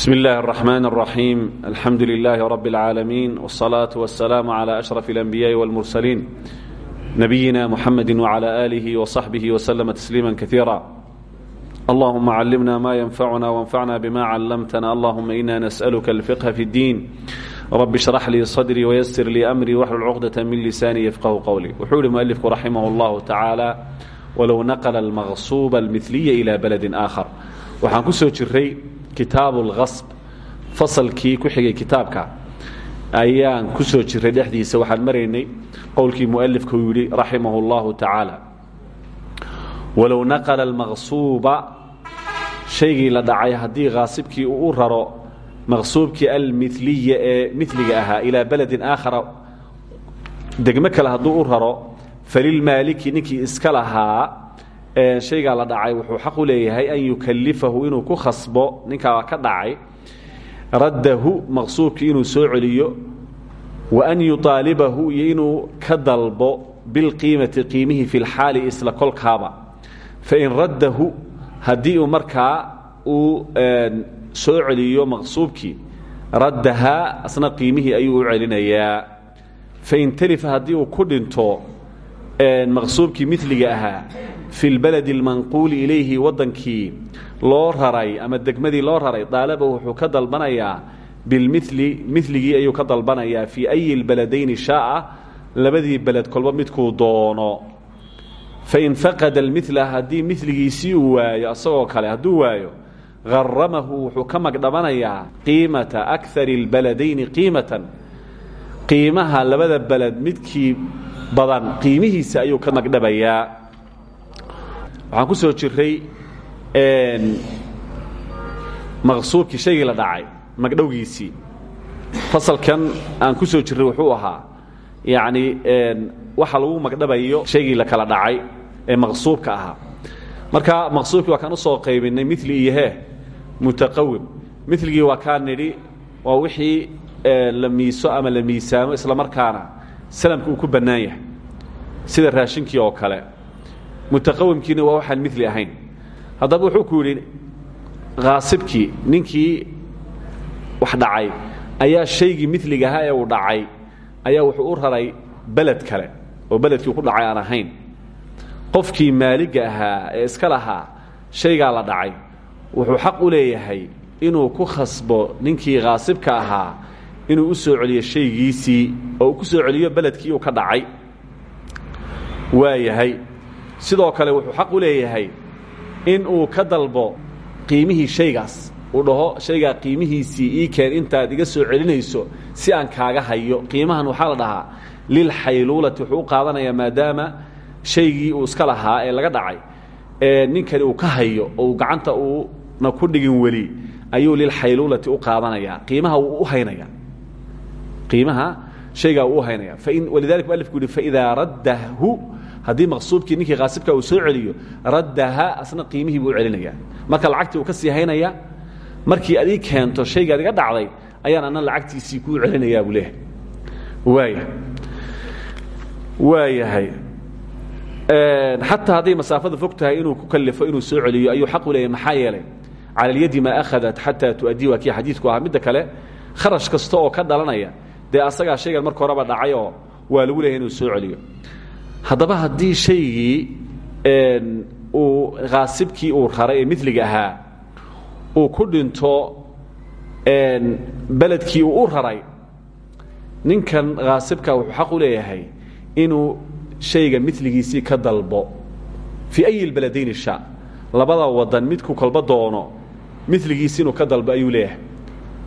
بسم الله الرحمن الرحيم الحمد لله رب العالمين والصلاة والسلام على أشرف الأنبياء والمرسلين نبينا محمد وعلى آله وصحبه وسلم تسليما كثيرا اللهم علمنا ما ينفعنا وانفعنا بما علمتنا اللهم إنا نسألك الفقه في الدين رب اشرح لي صدري ويسر لي أمري واحلل عقدة من لساني يفقه قولي وحول مؤلفك رحمه الله تعالى ولو نقل المغصوب المثلي إلى بلد آخر waxaan ku soo jiray kitaabu lkasb fasalkii ku xigay kitaabka ayaan ku soo jiray dhexdiisa. Waxaan maraynay qowlkii mualifka uu yidhi raximah اllahu tacaala walow naqla almaqsuuba shaygii la dhacay haddii kaasibkii uu raro maqsuubkii almiliya ee miliga ahaa ilaa beledin aakhara degmo kale hadduu raro falilmaaliki ninkii iska lahaa shaygaa la dhacay wuxuu xaq u leeyahay an yukalifahu inuu ku khasbo ninkaa ka dhacay raddahu maqsuubkii inuu soo celiyo wa an yuaalibahu inuu ka dalbo bilqiimati qiimihii fi lxaali isla kolkaaba. Fain raddahu haddii uu uu soo celiyo maqsuubkii raddahaa asna qiimihii ayuu u celinayaa. Fain talifa haddii uu ku dhinto maqsuubkii miliga ahaa fi lbaladi almanquuli ilayhi waddankii loo raray ama degmadii loo raray daalaba wuxuu ka dalbanayaa bilmili miligii ayuu ka dalbanayaa fii ayi lbaladayni shaaa labadii beled kolba midkuu doono. Fain faqada almila haddii miligiisii uu waayo asagoo kale hadduu waayo haramahu wuxuu ka magdhabanayaa qiimata akari اlbaladayni qiimatan. Qiimaha labada beled midkii badan qiimihiisa ayuu ka magdhabayaa waxaan ku soo jiray maqsuubkii shaygii la dhacay magdhowgiisii. Fasalkan aan ku soo jiray wuxuu ahaa yacni waxa lagu magdhabayo shaygii la kala dhacay ee maqsuubka ahaa. Marka maqsuubkii waa kaan u soo qaybinay mili iyo hee mutaqawim miligii waa kaa nidhi waa wixii la miiso ama la miisaamo isla markaana salamka uu ku bannaan yahay sida raashinkii oo kale mutaqawimkiina waa waxaan mili ahayn. Haddaba wuxuu ku yidhi kaasibkii ninkii wax dhacay ayaa shaygii miliga ahaa ee uu dhacay ayaa wuxuu u raray beled kale oo beledkii ku dhacay aan ahayn. Qofkii maaliga ahaa ee iska lahaa shaygaa la dhacay wuxuu xaq u leeyahay inuu ku khasbo ninkii kaasibka ahaa inuu u soo celiyo shaygiisii oo uu ku soo celiyo beledkii uu ka dhacay. Waa yahay sidoo kale wuxuu xaq u leeyahay in uu ka dalbo qiimihii shaygaas. Uu dhaho shaygaa qiimihiisii ii keen intaad iga soo celinayso si aan kaaga hayo. Qiimahan waxaa la dhahaa lilxayluulati wuxuu u maadaama shaygii uu iska lahaa ee laga dhacay. Ee ninkani uu ka hayo oo gacanta uuna ku dhigin weli ayuu lilxayluulati u qaadanayaa. Qiimaha wuu u haynaya qiimaha shaygaa wuu u haynaya fain walidalika mualifku yihi faidaa raddahu haddii maqsuubkii ninkii kaasibka uu soo celiyo raddaha asna qiimihii buu u celinaya. Marka lacagtii uu ka sii haynaya markii adii keento shaygaad iga dhacday ayaan ana lacagtiisii kuu celinayaa buu leeyahay. Waaya waa yahay xataa hadday masaafada fog tahay inuu ku kalifo inuu soo celiyo ayuu xaq u leeyahay maxaa yeelay? Cala alyadi maa akhadat xataa tu'adii waa kii xadiidku ahaa. Kale kharash kasta oo ka dhalanaya dee asagaa shaygan marka horeba dhacay waa lagu leeyahay inuu soo celiyo haddaba haddii shaygii uu kaasibkii uu raray ee miliga ahaa uu ku dhinto beledkii uu u raray ninkan kaasibka wuxuu xaq u leeyahay inuu shayga miligiisii ka dalbo. Fii ayi lbaladayni sha labada wadan midku kolba doono miligiisi inuu ka dalbo ayuu leeyahay.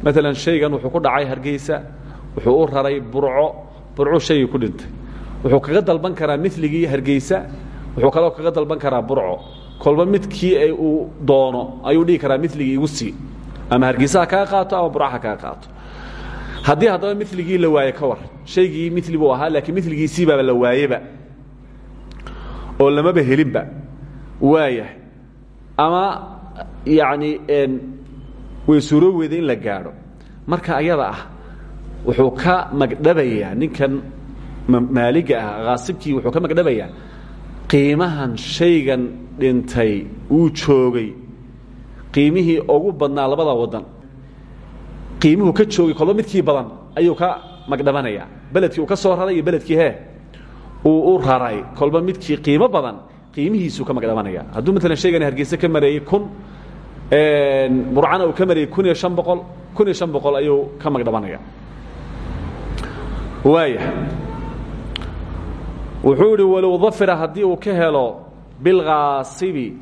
Maalan shaygan wuxuu ku dhacay hargeysa wuxuu u raray burco burco shaygii ku dhintay wuxuu kaga dalban karaa miligii hargeysa wuxuu kaloo kaga dalban karaa burco. Kolba midkii uu doono ayuu dhihi karaa miligii igu sii. Ama hargeysa ha kaga qaato ama burco ha kaga qaato. Haddii haddaba miligii la waaye ka war shaygii mili buu ahaa laakiin miligiisiibaaba la waayeba oo lamaba helinba waayahay ama yacni way suuroo weyda in la gaadho. Marka ayada ah wuxuu ka magdhabayaa ninkan maaliga ah kaasibkii wuxuu ka magdhabayaa qiimahan shaygan dhintay uu joogay. Qiimihii ugu badnaa labada wadan qiimuhu ka joogay kolba midkii badan ayuu ka magdhabanaya beledkii uu ka soo raray iyo beledkii uu u raray kolba midkii qiimo badan qiimihiisuu ka magdhabanaya hadduu maalan shaygani hargeyse ka mareeyey kun burcana uu ka mareeyey kun iyo ayuu ka magdhabanaya waaya wuxuu idhi walow dafira haddii uu ka helo bilkhaasibi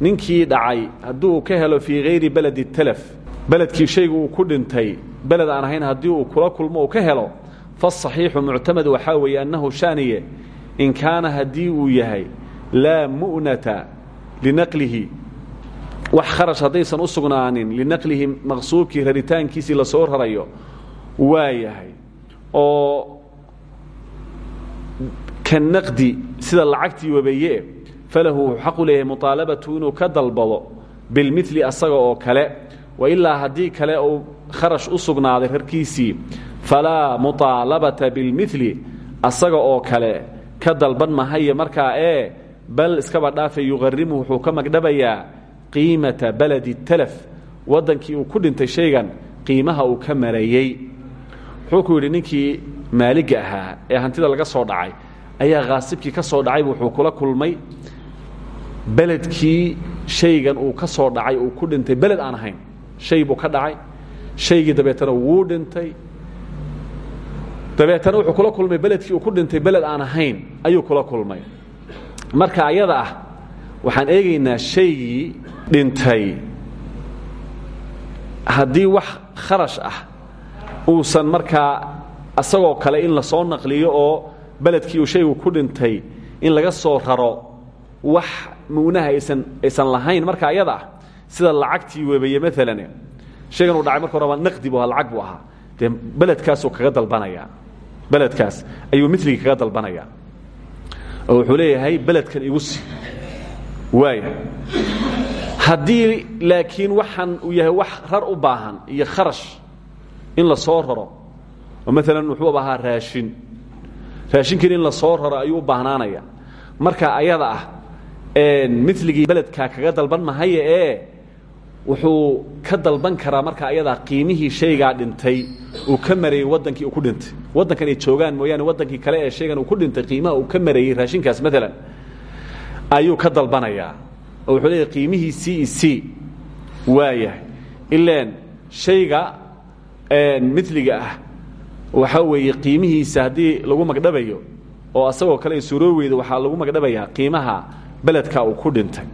ninkii dhacay haddii uu ka helo fii hayri beledi telef beledkii shayga ku dhintay beled aan ahayn haddii uu kula kulmo uu ka helo fasaxiixu muctamad waxaa weeye annahu shaaniye in kaana haddii uu yahay laa mu'nata linaqlihi. Wax kharash haddaysan u sugnaanin linaqlihi maqsuubkii la soo rarayo waa oo ka naqdi sida lacagtii wabeeye falahu wuxuu xaqu leeyahay inuu ka dalbado bilmili asaga oo kale wailaa haddii kale uu kharash u sugnaaday rarkiisii falaa muطaalabata bilmili asaga oo kale ka dalban mahaye markaa ee bal iskaba dhaafe yuqarimu wuxuu ka magdhabayaa qiimata baladi talaf waddankii uu ku dhintay shaygan qiimaha uu ka marayey wuxuu ku yidhi ninkii maaliga ahaa ee hantida laga soo dhacay ayaa khaasibkii ka soo dhacaybu wuxuu kula kulmay beledkii shaygan uu ka soo dhacay uu ku dhintay. Beled aan ahayn shay buu ka dhacay. Shaygii dabeetana wuu dhintay. Dabeetana wuxuu kula kulmay beledkii uu ku dhintay beled aan ahayn ayuu kula kulmay. Marka ayada ah waxaan eegaynaa shaygii dhintay. Haddii wax kharash ah uusan markaa asagoo kale in la soo naqliyo oo beledkii uu shaygu ku dhintay in laga soo raro wax mu'naha aysan aysan lahayn marka ayada ah sida lacagtii weebeye maalan shaygan uu dhacay marka horeba naqdi bu ahaa lacag buu ahaa. Dee beledkaasuu kaga dalbanayaa beledkaas ayuu miligii kaga dalbanayaa oo wuxuu leeyahay beledkan igu si waaya haddii laakiin waxaan uu yahay wax rar u baahan iyo kharash in la soo raro oo maalan wuxuu ahaa raashin raashinkiina in la soo raro ayuu baahnaanaya. Marka ayada ah miligii beledkaa kaga dalban mahaye ee wuxuu ka dalban karaa marka ayadaa qiimihii shaygaa dhintay uu ka mareeyey waddankii uu ku dhintay. Waddankan ay joogaan mooyaane kale ee shaygan uu ku dhintay qiimaha uu ka mareeyey raashinkaas maalan ayuu ka dalbanayaa. Wuxuu leeyahy qiimihii c e c waayahay ilaan shayga ah waxaa weeye qiimihiisa haddii lagu magdhabayo oo asagoo kale ay suuroo weyda waxaa lagu magdhabayaa qiimaha beledka uu ku dhintay.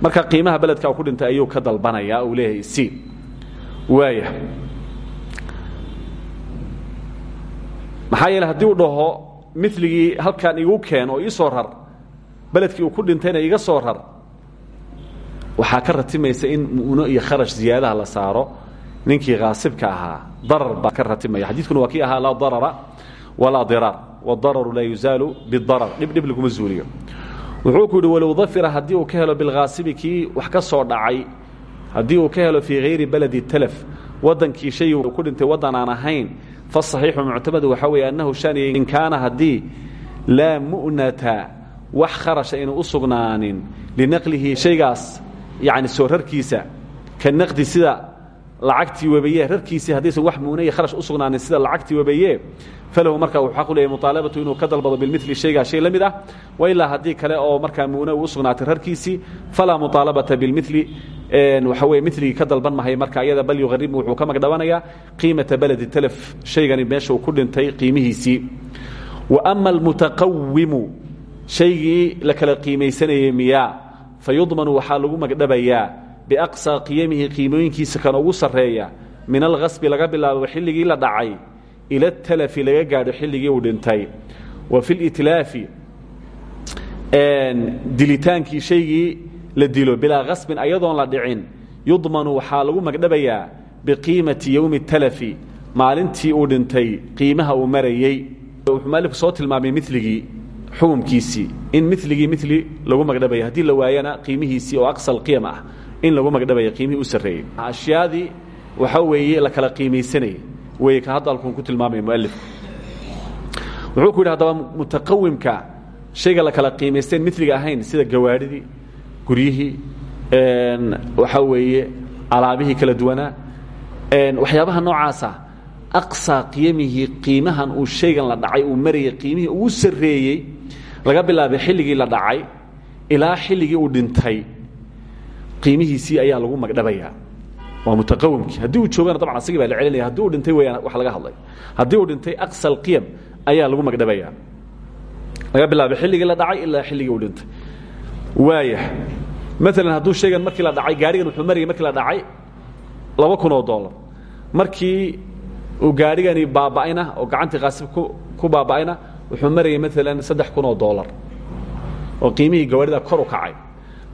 Marka qiimaha beledka uu ku dhintay ayuu ka dalbanayaa uu leeyahay c waaya maxaa yeele uu dhaho miligii halkan igu keen oo rar beledkii uu ku dhintayna iga soo rar waxaa ka ratimaysa in mu'no iyo kharash ziyaadaha la saaro ninkii khaasibka ahaa darar baa ka ratimaya. Xadiidkuna waa ahaa laa darara walaa diraar waadararu laa yuzaalu bidarar. Dhib dhib laguma zuuliyo. Wuxuu ku yidhi walow dafira haddii uu ka helo bilkhaasibi kii wax ka soo dhacay haddii uu ka helo fii hayri beledi talaf waddankii shay ku dhintay waddan aan ahayn fasaxiixu muctamadu waxaa weeye annahu shaniya in kaana haddii laa mu'nata wax kharasha aynu u sugnaanin linaqlihi shaygaas yacni soo rarkiisa naqdi sida lacagtii webeye rarkiisii haddaysan wax mu'na iyo kharash u sida lacagtii webeye falahu marka wuxuu xaq u leeyahay muطaalabatu inuu ka dalbado bilmili shaygaa shay la ah wa ilaa haddii kale oo markaa mu'na uu u sugnaatay rarkiisii falaa muطaalabata bilmili waxa weye miligii ka dalban mahay marka ayada bal yuqaribu wuxuu ka magdhabanayaa qiimata beledi telef shaygani meesha uu ku dhintay qiimihiisii. Wa ama almutaqawimu shaygii la kala qiimaysanayey miyaa fa yudmanu lagu magdhabayaa biaqsaa qiyamihi qiimooyinkiisa kan ugu sarreeya min alkasbi laga bilaabo xilligii la dhacay ila talafi laga gaadho xilligii uu dhintay wa fi litlaafi dilitaankii shaygii la dilo bilaa kasbin ayadoon la dhicin yudmanu waxaa lagu magdhabayaa biqiimati yowmi talafi maalintii uu dhintay qiimaha uu marayey wuxuu maalifku soo tilmaamay miligii xukumkiisii in miligii mili lagu magdhabaya haddii la waayana qiimihiisii oo aqsal qiyam ah in lagu magdhabaya qiimihii u sarreeyey. Ashyaadii waxaa weeye la kala qiimaysanayay wey ka hadda alkuun ku tilmaamaya mualifku wuxuu ku yidhi haddaba mutaqawimka shayga la kala qiimaysteen miliga ahayn sida gawaadhidii guryihii waxaa weeye alaabihii kala duwanaa waxyaabaha noocaasa aqsaa qiyamihii qiimahan uu shaygan la dhacay uu marayay qiimihii ugu sarreeyey laga bilaabay xilligii la dhacay ilaa xilligii uu dhintay qiimihiisii ayaa lagu magdhabayaa. Waa mutaqawimkii. Haddii uu joogana dabcan asagii baa la celinaya. Haddii uu dhintay weyaan wax laga hadlay. Haddii uu dhintay aqsa alqiyam ayaa lagu magdhabayaa. Laga bilaabay xilligii la dhacay ilaa xilligii uu dhintay. Waaya maalan hadduu shaygan markii la dhacay gaarigan wuxuu marayay markii la dhacay laba kun oo dollar markii uu gaarigani baaba'ayna oo gacantii qaasib ku ku baaba'ayna wuxuu marayay maalan saddex kun oo dollar oo qiimihii gawaarida kor u kacay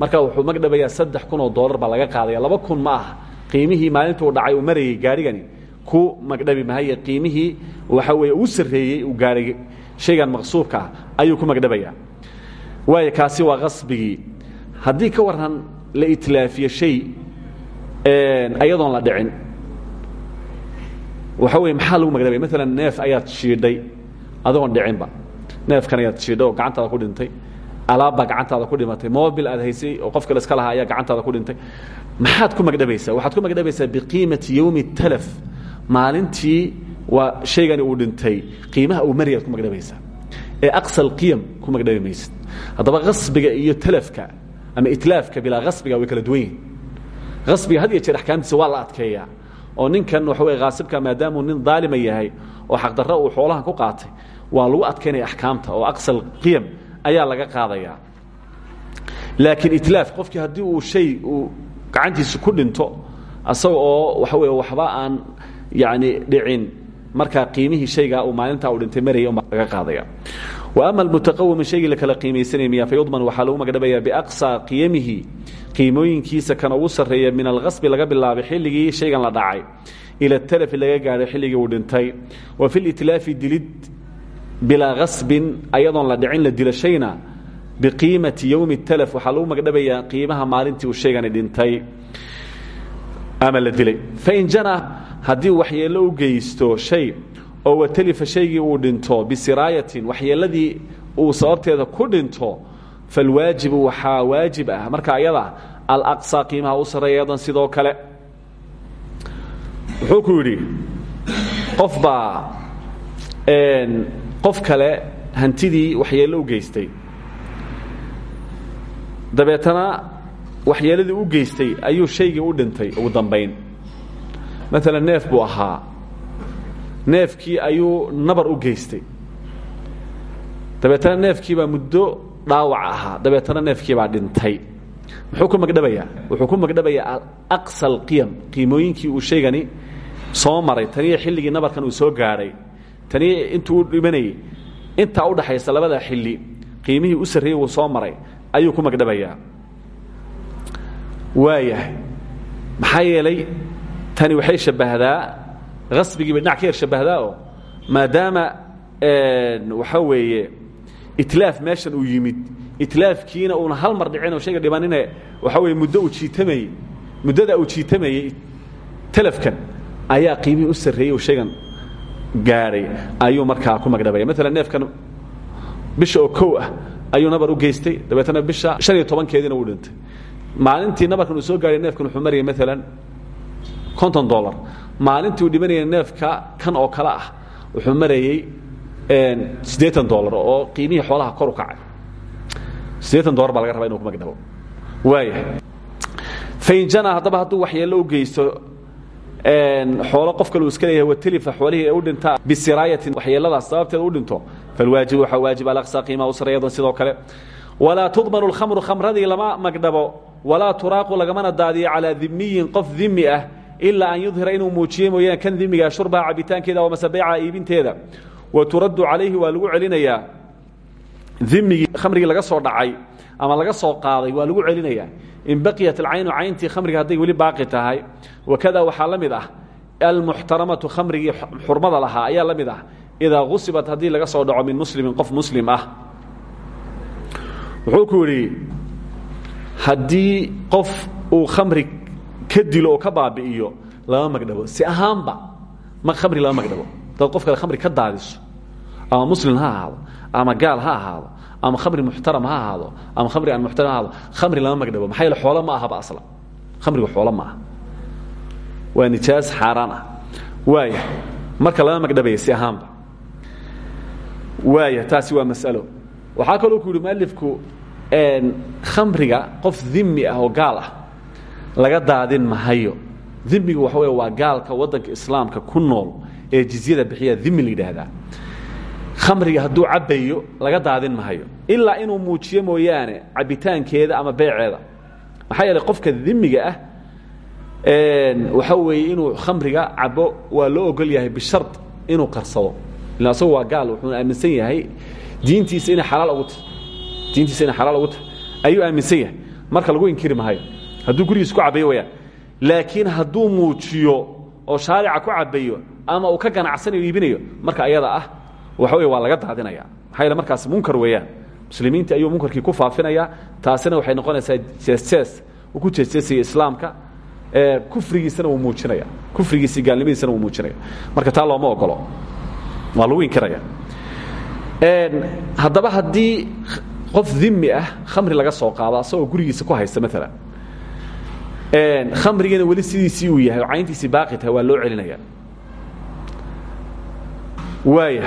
marka wuxuu magdhabayaa saddex kun oo dollar baa laga qaadaya laba kun ma aha. Qiimihii maalinta uu dhacay uu marayay gaarigani. Ku magdhabi mahaye qiimihii waxa weeye uu sarreeyey uu gaaray shaygan maqsuubka ah ayuu ku magdhabayaa waayo kaasi waa qasbigii. Haddii ka waran la itlaafiyo shay ayadoon la dhicin. Waxa weye maxaa lagu magdhabaya maalan neef ayaad shiidhay adoon dhicinba neefkan ayaad shiidhay oo gacantaada ku dhintay alaabbaa gacantaada ku dhimatay. Mobil aad haysay oo qof kale iska lahaa ayaa gacantaada ku dhintay. Maxaad ku magdhabaysaa? Waxaad ku magdhabaysaa biqiimati yowmi talaf. Maalintii waa shaygani uu dhintay. Qiimaha uu maryaad ku magdhabaysaa. Ee aqsa alqiyam ku magdhabi maysid. Haddaba qasbiga iyo talafka ama itlaafka bilaa qasbiga way kala duwan yihiin qasbiga had iyo jeer axkaamtiisa waa la adkeeyaa. Oo ninkan waxa weye kaasibka maadaamuu nin daalima yahay oo xaqdarro uu xoolahan ku qaatay waa lagu adkaynaya axkaamta oo aqsa alqiyam ayaa laga qaadaya. Laakiin itlaaf qofkii haddii uu shay uu gacantiisa ku dhinto asaga oo waxa wey waxba aan yani dhicin markaa qiimihii shaygaa uu maalintaa uu dhintay maraya umbaa laga qaadaya. Ama almutaqawima shaygii la kala qiimaysanaya miya fayudman waxaa lagu magdhabaya biaqsaa qiyamihi qiimooyinkiisa kan ugu sarreeya min alqasbi laga bilaabay xilligii shaygan la dhacay ila talafi laga gaadhay xilligii uu dhintay. Wa fi litlaafi dilid bilaa qasbin ayadoon la dhicin la dilashayna biqiimati yowmi talaf. Waxaa lagu magdhabayaa qiimaha maalintii uu shaygani dhintay ama la dilay. Fain jana haddii waxyeello u geysto shay oo watalifa shaygii uu dhinto bisiraayatin waxyeelladii uu sababteeda ku dhinto falwaajibu waxaa waajib ah. Marka ayada alaqsa qiimaha u sarreeya ayadan sidoo kale. Wuxuu ku yidhi qof baa qof kale hantidii waxyeello u geystay. Dabeetana waxyeeladii u geystay ayuu shaygii u dhintay ugu dambayn. Maalan neef buu ahaa. Neefkii ayuu nabar u geystay. Dabeetana neefkiibaa muddo dhaawac ahaa. Dabeetana neefkiibaa dhintay. Muxuu ku magdhabayaa? Wuxuu ku magdhabayaa aqsa alqiyam qiimooyinkii uu shaygani soo maray. Taniyo xilligii nabarkan uu soo gaadhay tani intuu dhimanayey intaa u dhaxaysa labada xilli qiimihii u sarreeyey uu soo maray ayuu ku magdhabayaa. Waayahay maxaa yeelay tani waxay shabbahdaa qasbigii bay dhinac ka yar shabbahdaa oo maadaama waxaa weeye itlaaf meeshan uu yimid itlaafkiina uuna hal mar dhicin oo shayga dhimanine waxaa weye muddo uu jiitamayey muddada uu jiitamayey talafkan ayaa qiimihii u sarreeyey oo shaygan gaadhay ayuu markaa ku magdhabaya maalan neefkan bisha oo kow ah ayuu nabar u geystay. Dabeetana bisha han iyo tobankeediina dhintay. Maalintii nabarkan uu soo gaadhay neefkan wuxuu marayay maalan konton dolar maalintii uu dhimanaya neefka kan oo kale ah wuxuu marayey siddeetan dolar oo qiimihii xoolaha kor u kacay. Siddeetan dolar baa laga rabaa inu ku magdhabo. Waaya fain jana haddaba hadduu waxyeello u geysto xoolo qof kale uu iska leeyahay watelifa xoolihii ee u dhintaa bisiraayatin waxyeeladaas sababteeda u dhinto. Falwaajibu waxaa waajib alaqsa qiimaha u sarreeyadan sidoo kale. Walaa tudmanu lkhamru khamradii lama magdhabo. Walaa turaaqu lagamana daadiyo calaa dimiyin qof dimi ah an yudhira inuu muujiye mooyaane kan dimigaa shurbaha cabitaankeeda oo masabeeca iibinteeda. Wa turaddu calayhi waa lagu celinayaa dimigii khamrigii laga soo dhacay ama laga soo qaaday waa lagu celinayaa in baqiyat alcaynu cayntii khamriga hadday weli baaqi tahay wakada waxaa la mid ah almuxtaramatu khamrigii xurmada lahaa ayaa la mid ah idaa gusibat haddii laga soo dhaco min muslimin qof muslim ah. Wuxuu ku yidhi haddii qof uu khamri ka dilo oo ka baabi'iyo lama magdhabo. Si ahaanba ma khamri lama magdhabo. Dad qof kale khamri ka daadiso ama muslim ha ahaado ama gaal ha ahaado ama khamri muxtaram ha ahaado ama khamri aan muxtaram ha ahaado khamri lama magdhabo maxaa yeele xoolo ma ahaba asla. Khamrigu xoolo ma aha. Waa nijaas xaaraan ah. Waaya marka lama magdhabaya si ahaanba. Waaya taasi waa masalo. Waxaa kaloo ku yidhi mualifku khamriga qof dimi ah oo gaal ah laga daadin mahayo dimigu waxa wey waa gaalka waddanka islaamka ku nool ee jizyada bixiya dimi la yidhaahdaa khamriga hadduu cabbayo laga daadin mahayo ilaa inuu muujiyo mooyaane cabbitaankeeda ama beeceeda. Maxaa yeeley qofka dimiga ah waxa weeye inuu khamriga cabo waa loo ogol yahay bishard inuu qarsado. Ila asagu waa gaal wuxuuna aaminsan yahay diintiisa inay xalaal ugu tahy diintiisa inay xalaal ugu tahay. Ayuu aaminsan yahay. Marka lagu inkiri mahayo hadduu gurigiisa ku cabayo wayaan. Laakiin hadduu muujiyo oo shaarica ku cabayo ama uu ka ganacsanayo iibinayo marka ayada ah waxa wey waa laga daadinaya. Maxaa yeele markaas munkar weeyaan. Muslimiinta ayuu munkarkii ku faafinaya. Taasina waxay noqonaysaa jeesjees uu ku jeesjeesaya islaamka. Kufrigiisana wuu muujinaya. Kufrigiisi gaalnimadiisana wuu muujinaya. Marka taa looma ogolo waa lagu inkiraya haddaba haddii qof dimi ah khamri laga soo qaado asagoo gurigiisa ku haysta maalan khamrigiina weli sidiisii uu yahay oo cayntiisii baaqi tahay waa loo celinaya. Waaya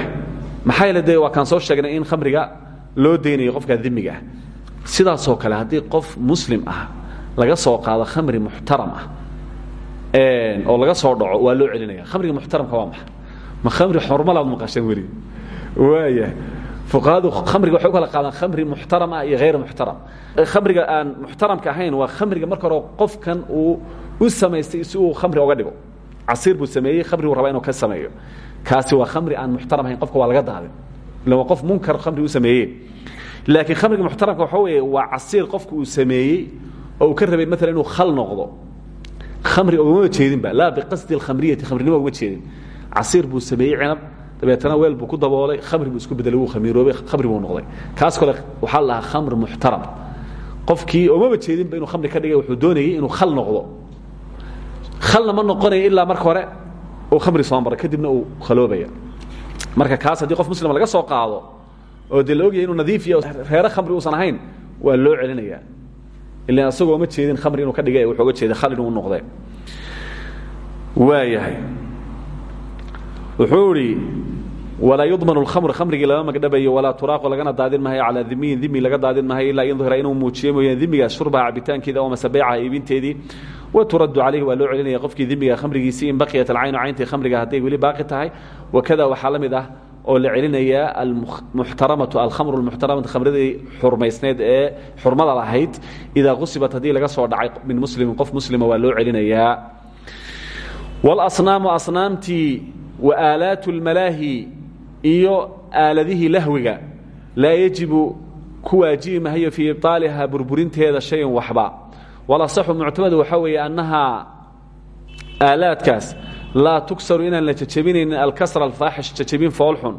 maxaa dee waa kaan soo sheegnay in khamriga loo daynayo qofkaa dimiga. Ah sidaasoo kale haddii qof muslim ah laga soo qaado khamri muxtaram ah oo laga soo dhaco waa loo celinaya khamriga muxtaramka waa maxa? Ma khamri xormalaad maqasheen weli? Waaya fuqahadu khamriga waxay u kala qaadaan khamri muxtaram ah iyo hayr muxtaram. Khamriga aan muxtaramka ahayn waa khamriga marka hore qofkan uu u samaystay si uu khamri oga dhigo. Casiir buu sameeyey khamri buu rabaa inuu ka sameeyo kaasi waa khamri aan muxtaram ahayn qofka waa laga daaday ila waa qof munkar khamri u sameeyey. Laakiin khamriga muxtaramka waxa weeye waa casiir qofku uu sameeyey oo uu ka rabay maalan inuu khal noqdo. Khamri ogama jeedinba laa biqasdi alkhamriyati khamrinimo ogama jeedin. Casiir buu sameeyey cinab dabeetana weel buu ku daboolay khamri buu isku bedelay wuu khamiiroobay khamri buu noqday. Kaas kale waxaa la dhahaa khamr muxtaram. Qofkii oomaba jeedinba inuu khamri ka dhigay wuxuu doonayey inuu khal noqdo. Khalna ma noqonayo ilaa marka hore uu khamri soo kadibna uu khaloobaya. Marka kaas haddii qof muslima laga soo qaado oo dee inuu nadiif iyo reere khamri uusan ahayn waa loo celinayaa ilan asagoo ma jeedin khamri inuu ka dhigay wuxuu oga jeeday khal inuu noqdee waayahay. Wuxuu idhi walaa yudman اlkhamr khamrigii lama magdhabayo walaa turaaqu lagana daadin mahayo calaa dimiyin dimi laga daadin mahayo ilaa in duhira inuu muujiyo mooyaan dimigaas shurbaha cabitaankeeda oo mase beycaha iibinteedii wa turaddu calayhi waa loo celinaya qofkii dimiga khamrigiisii in baqiyat alcaynu cayntii khamriga hadday weli baaqi tahay wakada waxaa la mid oo la celinayaa almuxtaramatu alkhamru lmuxtaramatu khamradii xurmaysneed ee xurmada lahayd idaa qusibat haddii laga soo dhacay min muslimin qof muslima waa loo celinayaa walasnaamu asnaamtii wa aalaatu lmalaahi iyo aaladihii lahwiga laa yejibu ku waajibi mahayo fii ibطaaliha burburinteeda shayan waxba walasaxu muctamadu waxaa weeye annahaa aalaadkaas laa tuksaru inaan la jajabinaynin alkasra alfaaxish jajabin foolxun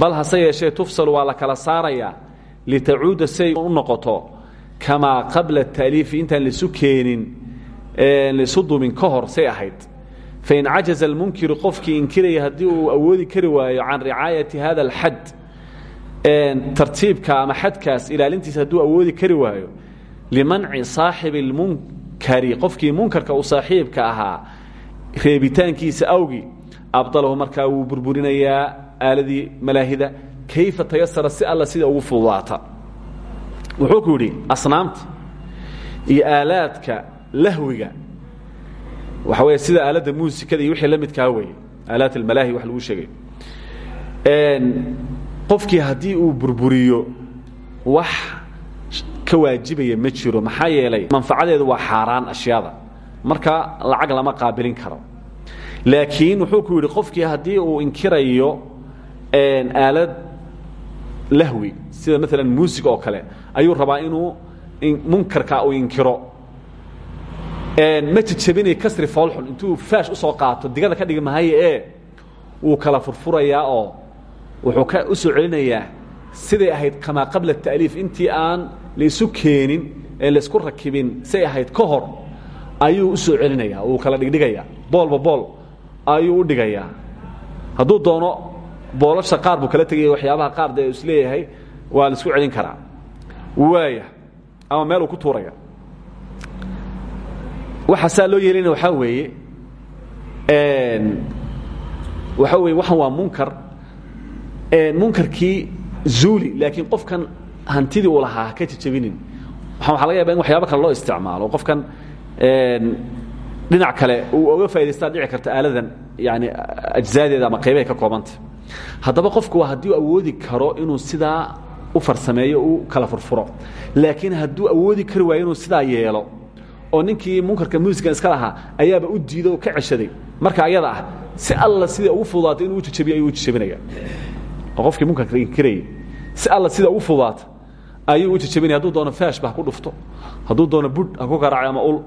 bal hase yeeshee tufsalu waa la kala saarayaa litacuuda say u noqoto kamaa qabla taaliifi intaan laisu keenin laisu dumin ka hor say ahayd. Fain cajaza almunkiru qofkii inkiraya haddii uu awoodi kari waayo can ricaayati hada alxad tartiibka ama xadkaas ilaalintiisa hadduu awoodi kari waayo limanci saaxibi اlmunkari qofkii munkarka uu saaxiibka ahaa reebitaankiisa awgi abdalahu markaa wuu burburinayaa aaladii malaahida kayfa tayasara si alla sida ugu fududaata wuxuu ku yidhi asnaamta iyo aalaadka lahwiga waxa wey sida aaladda muusikada iyo wixii la midkaa weeye aalaat almalaahi wax lagu sheegay qofkii haddii uu burburiyo wax ka waajibaya ma jiro maxaa yeelay manfacadeedu waa xaaraan ashyaada marka lacag lama qaabilin karo. Laakiin wuxuu ku yidhi qofkii haddii uu inkirayo aalad lahwi sida maalan muusig oo kale ayuu rabaa inuu munkarka uu inkiro. Ma jajabinay kasri foolxun intuu faash u soo qaato digada ka dhigi mahaye ee wuu kala furfurayaa oo wuxuu ka u soo celinayaa siday ahayd kamaa qabla ta'liif intii aan laisu keenin ee laysku rakibin say ahayd ka hor ayuu u soo celinayaa wuu kala dhigdhigayaa boolba bool ayuu u dhigayaa. Hadduu doono boolasha qaar buu kala tegaya waxyaabaha qaar dee is leeyahay waa la isku celin karaa. Waaya ama meel uu ku tuuraya. Waxa saa loo yeelina waxaa weeye waxa weye waxan waa munkar. Munkarkii zuuli. Laakiin qofkan hantidii uu lahaa ka jajabinin. Waxa laga yaba in waxyaaba kale loo isticmaalo. Qofkan dhinac kale uu oga faa'idaystaa dhici karta aaladan yani ajzaadeeda ama qaybahay ka koobanta. Haddaba qofku haddii awoodi karo inuu sidaa u farsameeyo u kala furfuro. Laakiin hadduu awoodi kari waayo inuu sidaa yeelo oo ninkii munkarka muusikan iska lahaa ayaaba u diido oo ka ceshaday. Marka ayada ah si alla sida ugu fududaato inuu u jajabiyo ayuu u jajabinaya oo qofkii munkarka inkirayay si alla sida ugu fududaato ayuu u jajabinaya hadduu doono faashba ha ku dhufto hadduu doono budh ha ku garaaco ama ul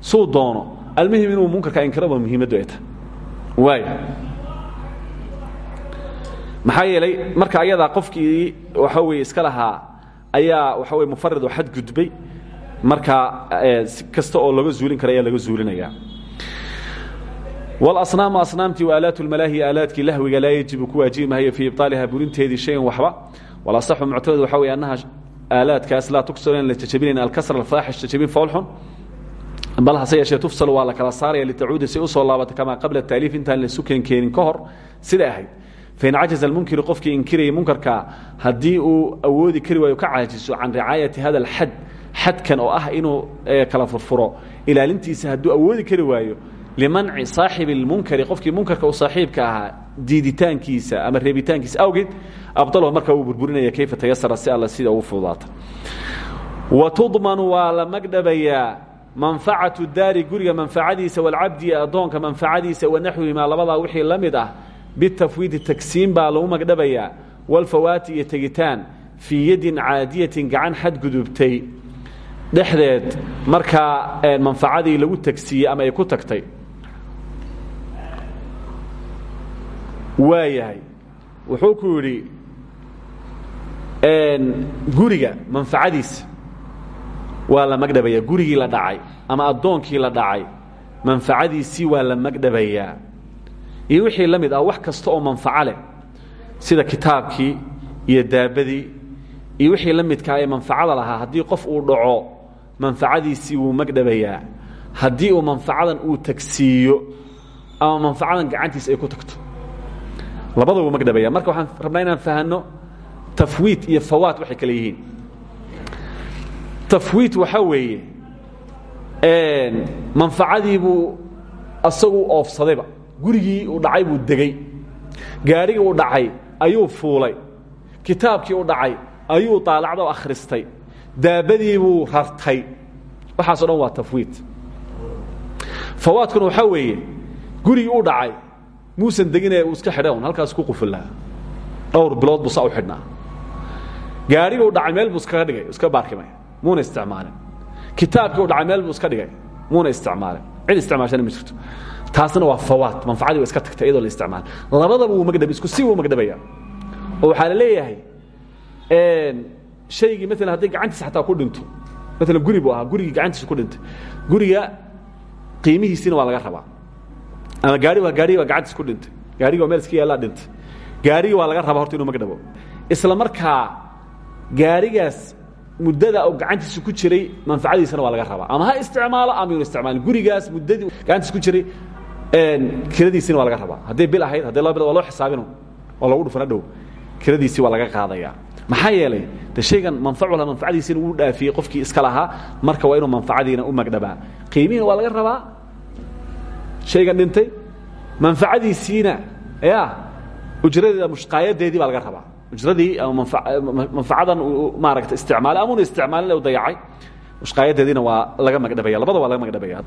suu doono almuhim inuu munkarka inkiraba muhiimaddu ay tahay waay maxaa yeelay marka ayadaa qofkii waxa weye iska lahaa ayaa waxa weye mufarid oo xadgudbay marka si kasta oo laga zuulin kara ayaa laga zuulinaya wاlasnaamu asnaamtii waalaat اlmalaahi aalaadkii lahwiga laa yajibu ku waajibi mahayo fii ibطaaliha burinteedii shayan waxba walasaxu muctamad waxa wey annaha aalaadkaas laa tugsalo in la jajabinayn alkasr alfaaxish jajabin foolxun bal hase yeeshee tufsal waa la kala saaraya litacuuda si u soo laabata kamaa qabla taaliif intaan la sukan keenin ka hor siday ahayd fain cajaza almunkiru qofkii inkirayay munkarka haddii uu awoodi kari waayo ka caajiso can ricaayati hada alxad xadkan oo ah inuu kala furfuro ilaalintiisa hadduu awoodi kari waayo limanci saaxibi اlmunkari qofkii munkarka uu saaxiibka ahaa diiditaankiisa ama reebitaankiisa awgeed abdalahu markaa wuu burburinaya kayfa tayasara si alla sida ugu fududaata wa tudmanu waa la magdhabayaa manfacatu daari guriga manfacadiisa walcabdi iyo addoonka manfacadiisa wanaxwihimaa labadaa wixii la ah bitafwiidi tagsiin baa lagu magdhabayaa walfawaati iyo tegitaan fii yadin caadiyatin gacan xadgudubtay dhexdeed markaa manfacadii lagu tagsiiyey ama ay ku tagtay waayahay. Wuxuu ku yidhi guriga manfacadiisa waa la magdhabayaa. Gurigii la dhacay ama addoonkii la dhacay manfacadiisii waa la magdhabayaa. Iyo wixii la ah wax kasta oo manfaco sida kitaabkii iyo daabadii iyo wixii la midkaa ee manfacada lahaa haddii qof uu dhaco manfacadiisii wuu magdhabayaa. Haddii uu manfacadan uu tagsiiyo ama manfacadan gacantiisa ay ku tagto labada wuu magdhabaya marka waxaan rabnaa inaan fahanno tafwiid iyo fawaat waxay kale yihiin. Tafwiid waxaa weeye manfacadii buu asagu oofsadayba. Gurigii uu dhacay buu degey gaarhigii uu dhacay ayuu fuulay. Kitaabkii u dhacay ayuu daalacda o akhristay. Daabadii buu rartay. Waxaaso dhan waa tafwiid. Fawaadkuna waxaa weeye gurigii u dhacay muusan degine uu iska xidha un halkaas ku qufullaa dhowr bilood buu saa u xidhnaa. Gaarhigii u dhacay meel buu iskaga dhigay iska baarkimay. Muuna isticmaalin. Kitaabkii u dhacay meel buu iska dhigay muuna isticmaalin. Cid isticmaashana ma jirto. Taasna waa fawaad manfacadii wa iska tagtay iyadoo la isticmaal labadaba wuu magdhab isku si wuu magdhabaya. Oo waxaa la leeyahay shaygii maalan hadday gacantiisa xataa ku dhinto maalan guri buu ahaa gurigii gacantiisa ku dhintay. Guriga qiimihiisiina waa laga rabaa ama gaari waa gaarigii baa gacantiisa ku dhintay. Gaarigii waa meel iska yaallaa dhintay. Gaarigii waa laga rabaa horta inuu magdhabo isla markaa gaarigaas muddada oo gacantiisa ku jiray manfacadiisana waa laga rabaa. Ama ha isticmaalo ama yunu isticmaalin gurigaas muddadii gacantiisa ku jiray kiradiisina waa laga rabaa. Hadday bil ahayd hadday laba bil waa loo xisaabino waa loogu dhufana dhow. Kiradiisii waa laga qaadaya maxaa yeelay de shaygan manfacu laha manfacadiisiina wuu dhaafiyey qofkii iska lahaa marka waa inuu manfacadiina u magdhabaa. Qiimihiina waa laga rabaa shaygan dhintay manfacadiisiina ya ujradeeda mushqaayadeedii baa laga rabaa. Ujradii ama manfacadan uu maaragta isticmaalay amuna isticmaalin u dayacay. Mushqaayadeediina waa laga magdhabaya labada waa laga magdhabaya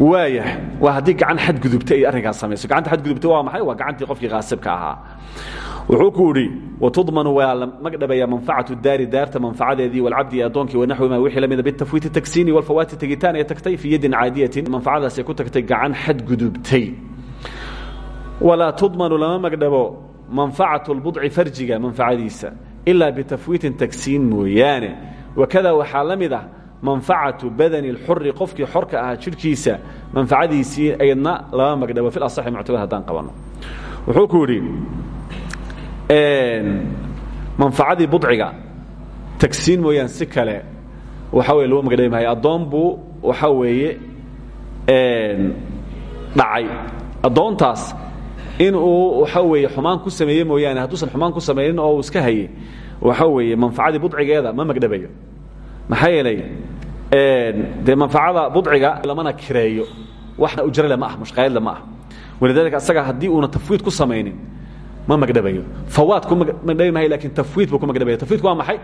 waaya waa haddii gacan xadgudubta ay arrinkaas samayso. Gacanta xadgudubta waa maxay? Waa gacantii qofkii kaasibka ahaa wuxuu ku idhi watudmanu waa la magdhabaya manfacatu daari daarta manfacadeedii walcabdi iyo addoonkii wanaxwima wixii la mida bitafwiiti tagsiini walfawaati tegitaan ee tagtay fii yadin caadiyatin. Manfacadaasay ku tagtay gacan xadgudubtay walaa tudmanu lama magdhabo manfacatu lbudci farjiga manfacadiisa ilaa bitafwiitin tagsiin mooyaane. Wakada waxaa la mid ah manfacatu badani اlxuri qofkii xorka ahaa jidhkiisa manfacadiisii aydna lama magdhabo. Fi aصaxi muctamad haddaan qabanno wuxuu ku yidhi manfacadii budciga tagsiin mooyaan si kale waxa weye lagu magdhabi maayo addoon buu waxa weeye dhacay. Addoontaas in uu waxa weeye xumaan ku sameeye mooyaane hadduusan xumaan ku samaynin oo uu iska hayey waxa weeye manfacadii budcigeeda ma magdhabayo maxaa yeelay dee manfacada budciga lamana kireeyo waxna ujrale ma ah mushqaayadle ma ah. Walidaalika asaga haddii uuna tafwiid ku samaynin ma magdhabayo. Fawaad ku magdhabi maayo laakiin tafwiid buu ku magdhabaya tafwiidku waa maxay?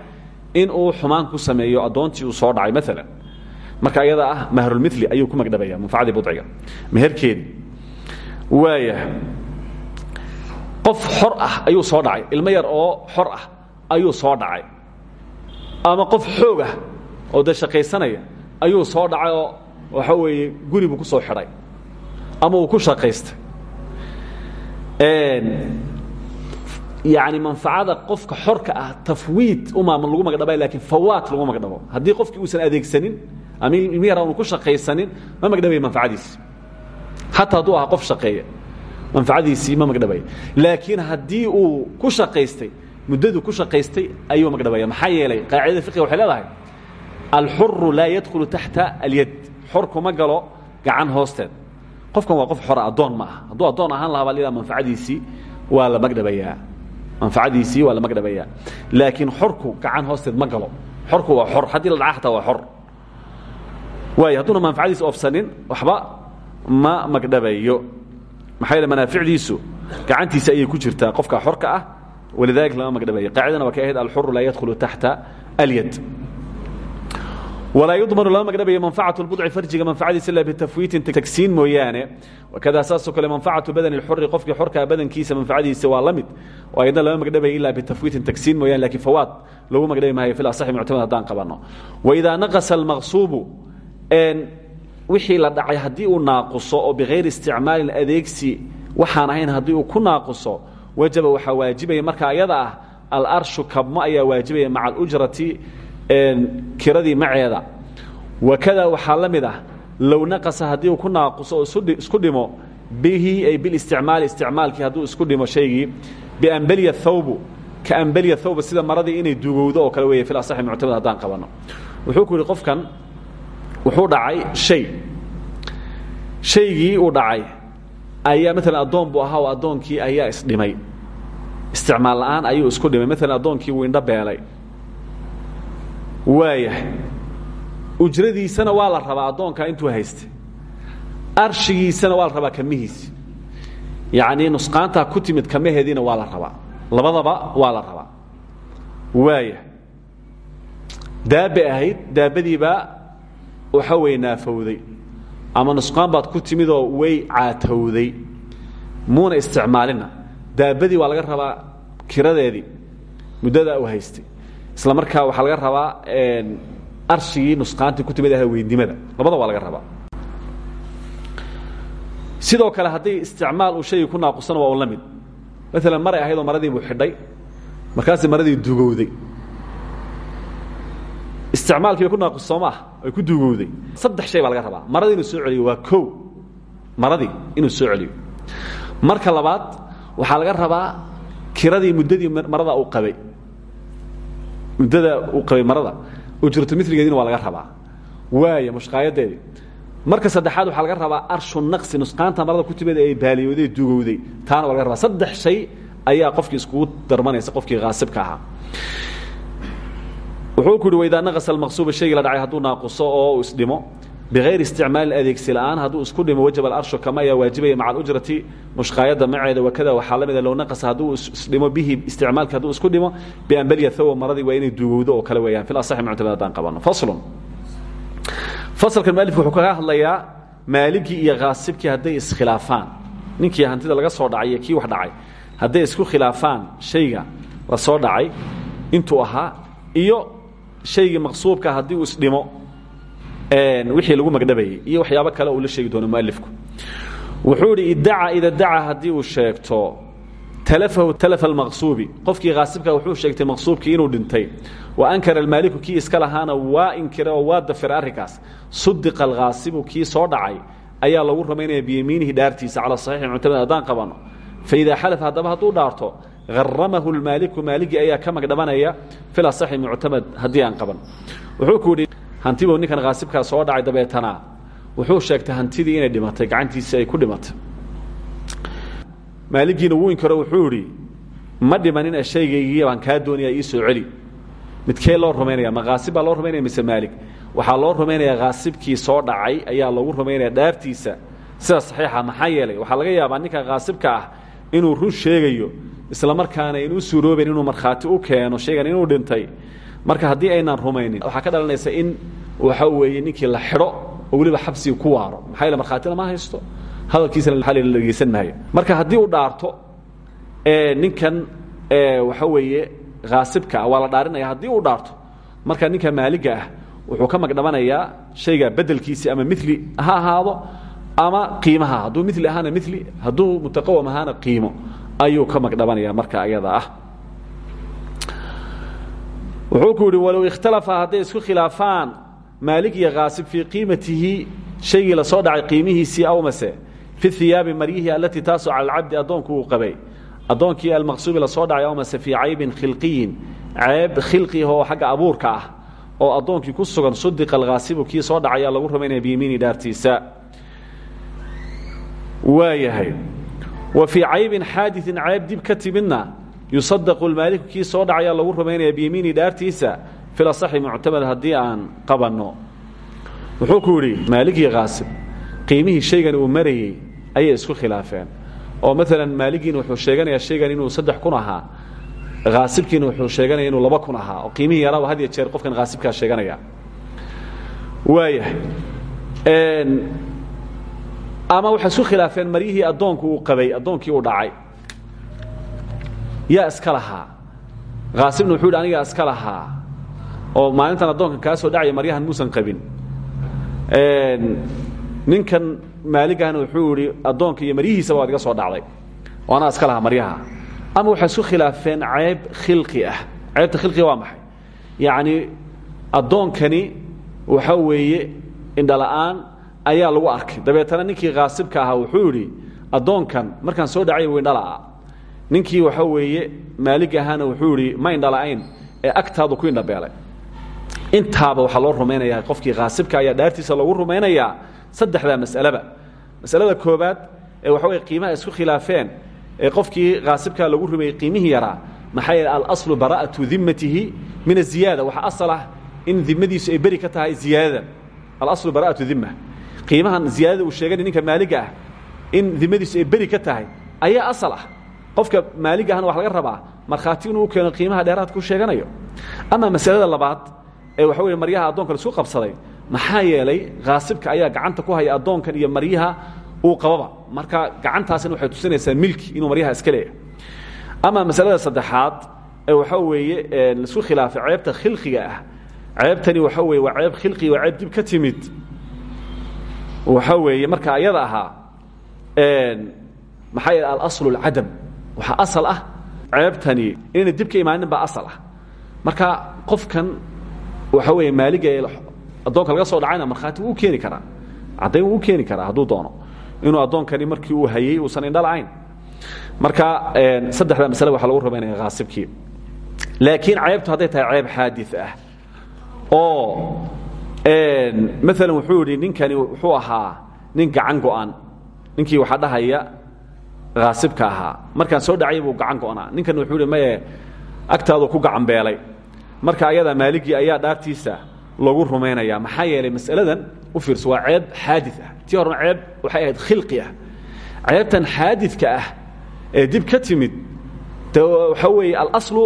In uu xumaan ku sameeyo addoontii uu soo dhacay maalan marka iyada ah mahrulmili ayuu ku magdhabaya manfacadii budciga meherkeedii waaya qof xor ah ayuu soo dhacay. Ilmo yar oo xor ah ayuu soo dhacay. Ama qof xoog ah oo dee shaqaysanaya ayuu soo dhacay oo waxa weeye guri buu ku soo xidhay. Ama uu ku shaqaystay yani manfacada qofka xorka ah tafwiid uma lagu magdhabay laakiin fawaat lagu magdhabo. Haddii qofkii uusan adeegsanin ama ilmi yara unu ku shaqaysanin ma magdhabaya manfacadiisi xataa hadduu ahaa qof shaqeeya manfacadiisii ma magdhabaya laakiin haddii uu ku shaqaystay muddaduu ku shaqaystay ayuu magdhabaya maxaa yeelay qaacidada fiqiga waxay leedahay alxuru laa yadkhulu taxta alyad. Xorku ma galo gacan hoosteed. Qofkan waa qof xora addoon ma aha. Hadduu addoon ahaan lahaa baa la manfacadiisii waa la magdhabayaa manfacadiisii waa la magdhabayaa laakiin xorku gacan hoosteed ma galo. Xorku waa xor. Haddii la dhaca waa xor. Waayo hadduuna manfacadiisi oofsanin waxba ma magdhabayo maxaa yeele manaaficdiisu gacantiisa ayay ku jirtaa. Qofka xorka ah walidalik lama magdhabayo qaacidana waa ka ahayd alxuru laa yadkhulu taxta alyad walaa yudmanu lama magdhabayo manfacatu lbudci farjiga manfacadiisa ila bitafwiitin tagsiin mooyaane wakadaa saasoo kale manfacatu badani lxuri qofkii xorkaa badankiisa manfacadiisa waa la mid oo ayadna lama magdhabaya ilaa bitafwiitin tagsiin mooyane laakiin fawaad lagu magdhabi maayo fi asaxi muctamad haddaan qabanno waidaa naqasa almaqsuubu wixii la dhacay haddii uu naaquso oo bikayri isticmaalin adeegsi waxaan ahayn haddii uu ku naaquso wajaba waxaa waajibaya marka ayada ah alarshu kabmo ayaa waajibaya maca alujrati kiradii maceeda. Wakada waxaa la mid ah low naqasa haddii uu ku naaquso oo isku dhimo bihi ay bilisticmaali isticmaalkii hadduu isku dhimo shaygii biambelya thawbu ka ambelya thawba sida maradii inay dugowdo oo kale weeye fil asaxi muctamad haddaan qabanno wuxuu ku yidhi qofkan wuxuu dhacay shay. Shaygii uu dhacay ayaa maalan addoon buu ahaa oo addoonkii ayaa isdhimay isticmaal la'aan ayuu isku dhimay. Maalan addoonkii wuu indho beelay waayahay ujradiisana waa la rabaa addoonkaa intuu haystay. Arshigiisana waa la rabaa kamihiisi yacnii nusqaantaa ku timid kamaheediina waa la rabaa. Labadaba waa la rabaa. Waaya daabbe ahayd waxa weeye naafowday. Ama nusqaan baad ku timidoo way caatowday. Muuna isticmaalina. Daabadii waa laga rabaa kiradeedii. Muddadaa u haystay isla markaa waxaa laga rabaa arshigii nusqaantii ku timid aha weydnimada labada waa laga rabaa. Sidoo kale haddii isticmaal uu shaygii ku naaqusana waa u la mid. Maalan maray ahaydoo maradii buu xidhay markaasay maradii dugowday. Isticmaalkii bay ku naaqus soo maah ay ku dugowday. Saddex shay baa laga rabaa. Maradii inuu soo celiyo waa kow. Maradii inuu soo celiyo. Marka labaad waxaa laga rabaa kiradii muddadii marada uu qabay muddada uu qabay marada ujratu miligeediina waa laga rabaa. Waaya mushqaayadeedii marka saddexaad waxaa laga rabaa arshu naqsi nusqaanta marada ku timid ee baaliyooday dugowday taana waa laga rabaa. Saddex shay ayaa qofkii iskugu darmanaysa qofkii haasibka ahaa. Wuxuu ku yidhi waidaa naqasa almaqsuuba la dhacay hadduu naaquso oo isdhimo bikayri isticmaalin adeegsi la'aan hadduu isku dhimo wajaba alarshu kama ayaa waajibaya maca alujrati mushqaayadda maceeda wakada waxaa la mida low naqasa hadduu isdhimo bihi isticmaalki hadduu isku dhimo biambelya thawa maradii waa inay duugowdo oo kale weeyaan fil asaxi muctamad haddaan qabanno faslun fasalkan mualifku wuxuu kaga hadlayaa maaligii iyo khaasibkii hadday iskhilaafaan ninkii hantida laga soo dhacay iyo kii wax dhacay hadday isku khilaafaan shayga la soo dhacay intuu ahaa iyo shaygii maqsuubka haddii uu isdhimo wixii lagu magdhabayay iyo waxyaabo kale uu la sheegi doono mualifku wuxuu idhi iddaca ida daca haddii uu sheegto. Talafahu talafa almaqsuubi qofkii khaasibka wuxuu sheegtay maqsuubkii inuu dhintay. Wa ankara almaaliku kii iska lahaana waa inkira oo waa dafiray arrinkaas. Sudiqa alkhaasibu kii soo dhacay ayaa lagu ramaynaya biyamiinihi dhaartiisa cala saxiixi muctamad haddaan qabanno faidaa xalafa haddaba hadduu dhaarto haramahu lmaaliku maaligii ayaa ka magdhabanaya fil asaxi muctamad haddii aan qaban wuxuu ku yidhi hantibuu ninkan khaasibkaa soo dhacay dabeetana. Wuxuu sheegtay hantidii inay dhimatay gacantiisii ay ku dhimatay. Maaligiina wuu inkaro wuxuu idhi ma dhimanin shaygaygii baan kaa doonaya ii celi. Midkee loo rumaynaya ma loo rumaynaya mise maalig waxaa loo rumaynayaa kaasibkii soo dhacay ayaa lagu rumaynaya dhaartiisa sida saxiixa maxaa yeelay? Waxaa laga yaabaa ninka kaasibka ah inuu run sheegayo isla markaana inuu suuroobayn inuu markhaati u keeno shaygan inuu dhintay. Marka haddii aynaan rumaynin waxaa ka dhalanaysa in waxa weeye ninkii la xidho oo weliba xabsigi ku waaro. Maxaa yeele markhaatina ma haysto? Hadalkiisana waaa la dhegeysan maayo. Marka haddii uu dhaarto ninkan waxa weeye kaasibka ah waa la dhaarinaya. Haddii uu dhaarto marka ninka maaliga ah wuxuu ka magdhabanayaa shayga bedelkiisi ama mili ha ahaado ama qiimaha. Hadduu mili ahaana mili hadduu mutaqawam ahaana qiimo. Ayuu ka magdhabanaya marka ayada ah. Wuxuu ku yidhi walow ikhtalafa hadday isku khilaafaan maalig iyo kaasib fii qiimatihi shaygii la soo dhacay qiimihiisii awmase fi hiyaabi maryihii alatii taasoo cala alcabdi addoonku uu qabay. Addoonkii almaqsuubi la soo dhacay awmase fii caybin khilqiyin ceeb khilqiah oo xagga abuurka ah oo addoonkii ku sugan sudiqa alkhaasibu kii soo dhacayaa lagu rumaynaya biyamiini dhaartiisa. Waayahay wa fii caybin xaadiثin ceeb dib ka timidna yusadaqu lmaaliku kii soo dhacayaa filasaxi muctamad haddii aan qabanno wuxuu ku yidhi maaligii kaasib qiimihii shaygan uu marayey ayay isku khilaafeen. Oo maalan maaligiina wuxuu sheeganayaa shaygan inuu saddex kun ahaa kaasibkiina wuxuu sheeganaya inuu laba kun ahaa. Oo qiimihii yaraaba had ya jeer qofkan kaasibkaa sheeganaya. Waayahay ama waxay isku khilaafeen maryihii addoonku uu qabay addoonkii uu dhacay. Yaa iska lahaa. Kaasibna wuxuu yidhi anigaa iska lahaa oo maalintan addoonkan kaa soo dhacaya maryahan muusan qabin. Ninkan maaligahna wuxuu idhi addoonka iyo maryihiisaba waad iga soo dhacday oo anaa maryaha. Ama waxay isku khilaafeen ceeb khilqi ah. Ceebta khilqiga waa maxay? Yacni addoonkani waxa weeye indhala'aan ayaa lagu arkay. Dabeetana ninkii kaasibka ahaa wuxuu yidhi addoonkan markaan soo dhacay uu indhala'a ninkii waxa weeye maalig wuxuu yidhi ma indhala'ayn ee agtaadu ku indhabeelay intaaba waxaa loo rumaynayaa qofkii kaasibka ayaa dhaartiisa lagu rumaynayaa saddexdaa mas'aleba masalada koobaad ee waxa weye qiimaha isku khilaafeen ee qofkii kaasibkaa lagu rumeeyey qiimihii yaraa maxaa yeele alaslu bara'atu dimmatihi min aziyaada waxaa asal ah in dimadiisu ay beri ka tahay ziyaadada alaslu bara'atu dimma qiimahan ziyaadada uu sheeganay ninka maaliga ah in dimadiisu ay beri ka tahay ayaa asal ah. Qofka maalig ahna waxa laga rabaa markhaati inuu u keeno qiimaha dheeraadka u sheeganayo. Ama masalada labaad ee waxa weye maryaha addoonka la isku qabsaday maxaa yeelay kaasibka ayaa gacanta ku haya addoonkan iyo maryaha uu qababa. Marka gacantaasina waxay tusinaysaa milki inuu maryaha iska leeyahay. Ama masalada saddexaad ee waxa weeye la isku khilaafay ceebta khilqiga ah. Ceebtani waxa weye waa ceeb khilqiga waa ceeb dib ka timid. Waxa weeye marka ayada ahaa maxaa yeele alaslu اlcadam waxaa asal ah ceebtani inayna dib ka imaanin baa asal ah. Marka qofkan waxa weeye maaliga addoonka laga soo dhacayna markhaati wuu keeni karaa. Caddayn wuu u keeni karaa hadduu doono. Inuu addoonkani markii uu hayey uusan indho la'ayn marka saddexda masale waxaa lagu rumaynaya kaasibkii laakiin ceebtu hadday tahay ceeb xaadid ah. Oo maalan wuxuu yidhi ninkani wuxuu ahaa nin gacan go'an ninkii waxaa dhahaya kaasibka ahaa. Markaan soo dhacay buu gacan go'naa ninkan wuxuu yidhi maye agtaadu ku gacan beelay marka ayadaa maaligii ayaa dhaartiisa lagu rumaynaya maxaa yeelay masaladan u fiirso waa ceeb xaadi ah. Tii ceeb waxay ahayd khilqi ah. Ceebtan xaadidka ah ee dib ka timid de waxa weeye alaslu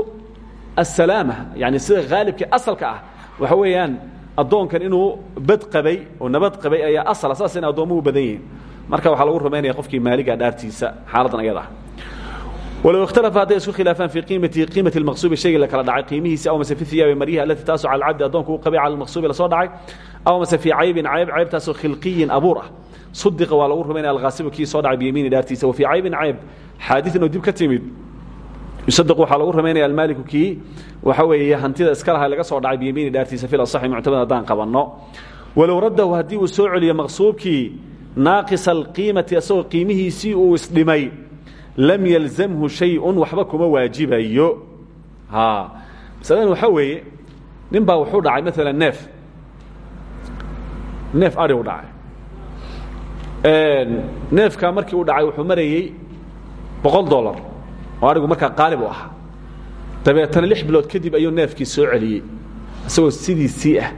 assalaama yani sida haalibkii asalka ah waxa weeyaan addoonkan inuu bad qabay oo nabad qabay ayaa asala saasayna addoomuhu badan yihiin. Marka waxaa lagu rumaynaya qofkii maaliga dhaartiisa xaaladan ayada ah walow ikhtalafa hadday isku khilaafaan fii qiimatihi qiimati lmaqsuubi shaygii la kala dhacay qiimihiisi aw mase fi hiyaabi maryihi alati taasoo cala alcabdi addoonku uu qabay cala almaqsuubi la soo dhacay aw mase fii caybin cayb caybtaasoo khilqiyin abuur ah sudiqa waa lagu rumaynaya alkhaasibu kii soo dhacay biyamiini dhaartiisa wa fii caybin cayb xaadiثin oo dib ka timid yusadq waxaa lagu rumaynaya almaaliku kii waxa weeye hantida iska laha laga soo dhacay biyamiini dhaartiisa fil asaxi muctamad haddaan qabanno walow raddahu haddii uu soo celiyo maqsuubkii naaqisa alqiimati asagoo qiimihiisii uu isdhimay lam yalzamhu shayun waxba kuma waajibayo. Masaladan waxaa weeye nin baa wuxuu dhacay maalan neef. Neef ari u dhacay. Neefkaa markii uu dhacay wuxuu marayey boqol dolar oo arigu markaa qaalib u ahaa. Dabeetana lix bilood kadib ayuu neefkii soo celiyey isagoo sidiisii ah.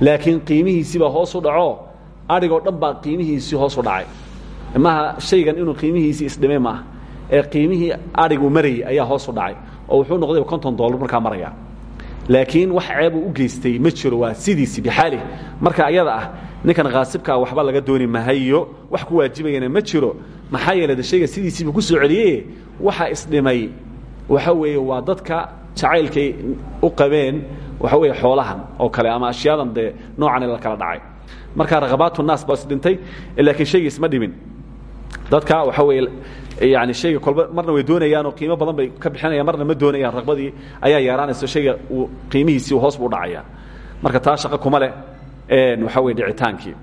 Laakiin qiimihiisii baa hoos u dhaco. Adhigoo dhan baa qiimihiisii hoos u dhacay maaha shaygan inuu qiimihiisii isdhimay maaha. Ee qiimihii adhigu marayey ayaa hoos u dhacay oo wuxuu noqday konton dolar markaa maraya. Laakiin wax ceebuu u geystay ma jiro waa sidiisii bixaalih marka ayada ah ninkan khaasibkaa waxba laga dooni mahayo wax ku waajibayana ma jiro. Maxaa yeele shayga sidiisiibuu ku soo celiyey? Waxa isdhimay. Waxa weeye waa dadka jacaylkay u qabeen waxa weeye xoolahan oo kale ama ashyaadan dee noocan la kala dhacay. Marka rakabaatu naas baa isdhintay laakiin shaygiis ma dhimin dadka waxa weeye yani shayga kolba marna way doonayaanoo qiimo badan bay ka bixinayaan marna ma doonayaan raqbadii ayaa yeeraanayso shayga uu qiimihiisii hoos buu dhacaya. Marka taa shaqo kuma leh waxa weye dhicitaankii.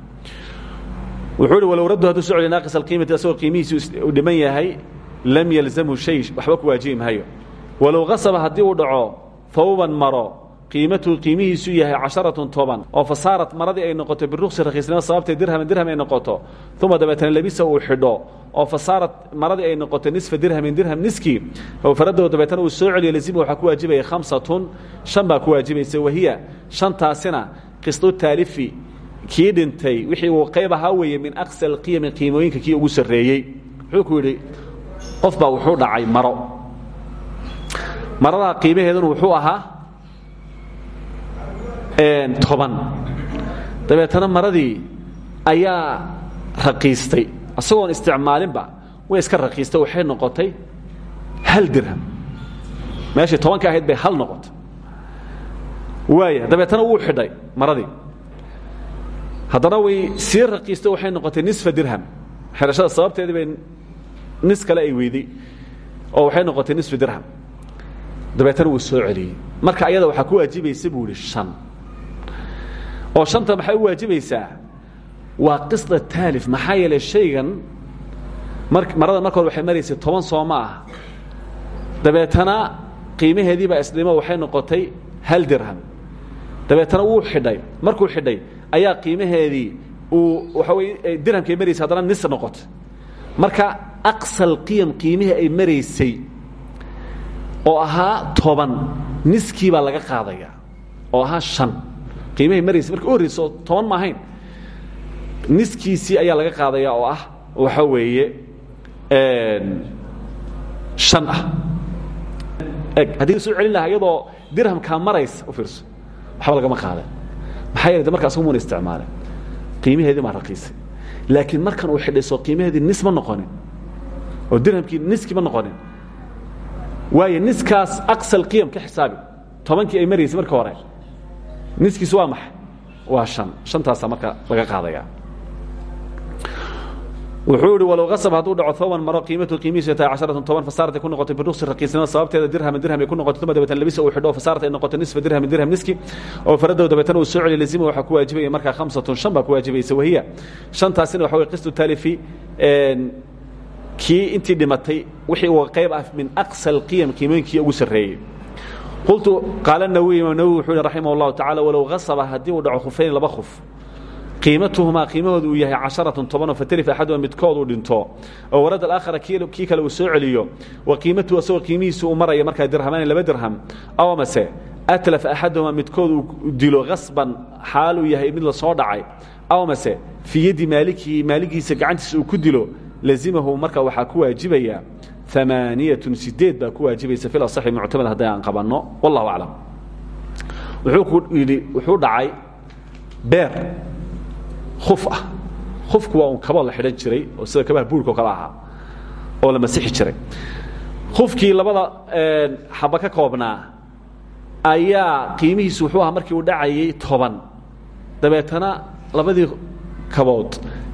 Wuxuu ihi walow raddu hadduu soo celiyo naaqis alqiimati asagoo qiimihiisii uu dhiman yahay lam yalzamhu shay waxba ku waajibi maayo. Walow kasaba haddii uu dhaco hawban maro qiimatuhu qiimihiisu yahay casharatun toban oo fasaarat maradii ay noqoto biruksi rakhiisnimo sababtee dirhaman dirham ay noqoto. Uma dabeetana labisa uu xidho oo fasaarat maradii ay noqoto nisfa dirhamin dirham niskii oo faradahu dabeetana uu soo celiyo lazima waxaa ku waajibaya khamsatun shan baa ku waajibaysa wahiya shantaasina qisdu taalifi kii wixii uu qayb weeye min aqsa alqiyami qiimooyinka kii ugu sarreeyey. Wuxuu ku yidhi qof wuxuu dhacay maro. Maradaa qiimaheeduna wuxuu ahaa dabeetana maradii ayaa raqiistay. Isagoon isticmaalinba way iska raqiistay waxay noqotay hal dirham. Meeshii tobanka ahayd bay hal noqotay. Waaya dabeetana wuu xidhay maradii haddana way sii raqiistay waxay noqotay nisfa dirham. Xidhashada sababteedii bay nis kale ay weyday oo waxay noqotay nisfa dirham. Dabeetana wuu soo celiyey. Marka ayada waxaa ku waajibaysa buu idhi shan oo shanta maxay u waajibaysaa? Waa qisda taalif maxaa yeelay shaygan mar marada marka hore waxay maraysay toban soo ma ah dabeetana qiimaheedii baa isdhimo waxay noqotay hal dirham. Dabeetana wuu xidhay. Markuu xidhay ayaa qiimaheedii uu waxa weye dirhamkay maraysay haddana nis noqotay marka aqsal qiyam qiimihii ay maraysay oo ahaa toban niskii baa laga qaadaya oo ahaa shan qiimahay maraysay marka u horreyso toban ma ahayn. Niskiisii ayaa laga qaadaya oo ah waxa weeye han ah. Eg haddii soo celin lahaa iyadoo dirhamkaa maraysa u fiirso. Waxba lagama qaada. Maxaa yeele de marka asagu muna isticmaale. Qiimaheedii maa raqiisay. Laakiin markan uu xidhay soo qiimaheedii nis ma noqonin. Oo dirhamkii niskii ma noqonin. Waayo niskaas aqsal qiyam ka xisaabi. Tobankii ay maraysay marka hore niskiisu waa maxay waa han hantaasaa marka laga qaadaya wuxuu ihi walow asab hadduu dhaco thooban maro qiimatu qiimihiisu tahay casharatun toban fasaaratay ku noqotay biruksi raqiisnimo sababteeda dirhaman dirham ay ku noqotay uma dabeetana labisa uu xidho fasaarat ay noqotay nisfa dirhamin dirham niski oo faradow dabeetana uu soo celiy lazima waxaa ku waajibaya markaa khamsatun shan baa ku waajibaysa wahiya. Shantaasina waxa weye qistu taalifi kii intii dhimatay wixii uu qayb ah min aqsa alqiyam qiimooyinkii ugu sarreeyey qultu qaala nawiy imaam nawowi wuxuu yihi raximah اllahu tacala walow hasaba haddii uu dhaco khufeyn laba khuf qiimatuhumaa qiimahooda uu yahay casharatun tobanoo fatalif axaduma midkood uu dhinto oo warad alaakhara kii kale uu soo celiyo wa qiimatuhu asagoo qiimihiisu uu maraya markaa dirhamaani laba dirham aw amase atlaf axaduhumaa midkood uu dilo hasban xaal uu yahay mid la soo dhacay aw amase fii yaddi maalikihi maaligiisa gacantiisa uu ku dilo amaaniyatun sideed baa ku waajibaysa fil asaxi muctamad hadday aan qabanno wallahu aclam wuxuu ku yidhi wuxuu dhacay beer khuf ah khufku waa un kabo la xidhan jiray oo sida kabaha buurka oo kale ahaa oo la masixi jiray khufkii labada xaba ka koobnaa ayaa qiimihiisu wuxuu ahaa markii uu dhacayay toban dabeetana labadii kabood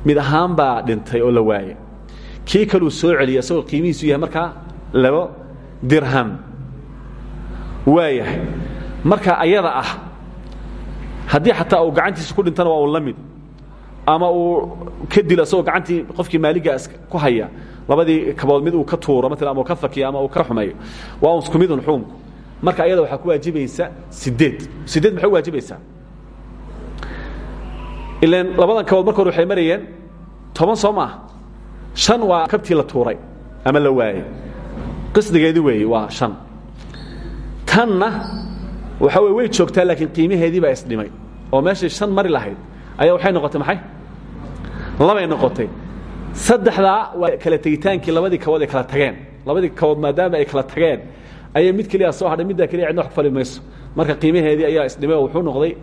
mid ahaan baa dhintay oo la waayey kii kaluu soo celiyay asagoo qiimihiisu yahay markaa labo dirham. Waayahay marka ayada ah haddii xataa uu gacantiisa ku dhintana waa un la mid. Ama uu ka dilo asagoo gacantii qofkii maaligaas ku haya labadii kabood mid uu ka tuuro maala ama uu ka fakiyo ama uu ka xumeeyo waa un isku midun xuumku marka ayada waxaa ku waajibaysa sideed sideed maxay u waajibaysaa? Ilan labadan kabood marka hore waxay marayeen toban soo maaha shan waa kabtii la tuuray ama la waayey qisdigeedii weeye waa shan. Tanna waxa wey way joogtaa laakiin qiimaheedii baa isdhimay. Oo meeshay shan mari lahayd ayaa waxay noqotay maxay? Labay noqotay. Saddexdaa waa kala tegitaankii labadii kabood ay kala tageen. Labadii kabood maadaama ay kala tageen ayaa mid keliya soo hadhay middaa keliya cidna wax ku marka qiimaheedii ayaa isdhimay wuxuu noqday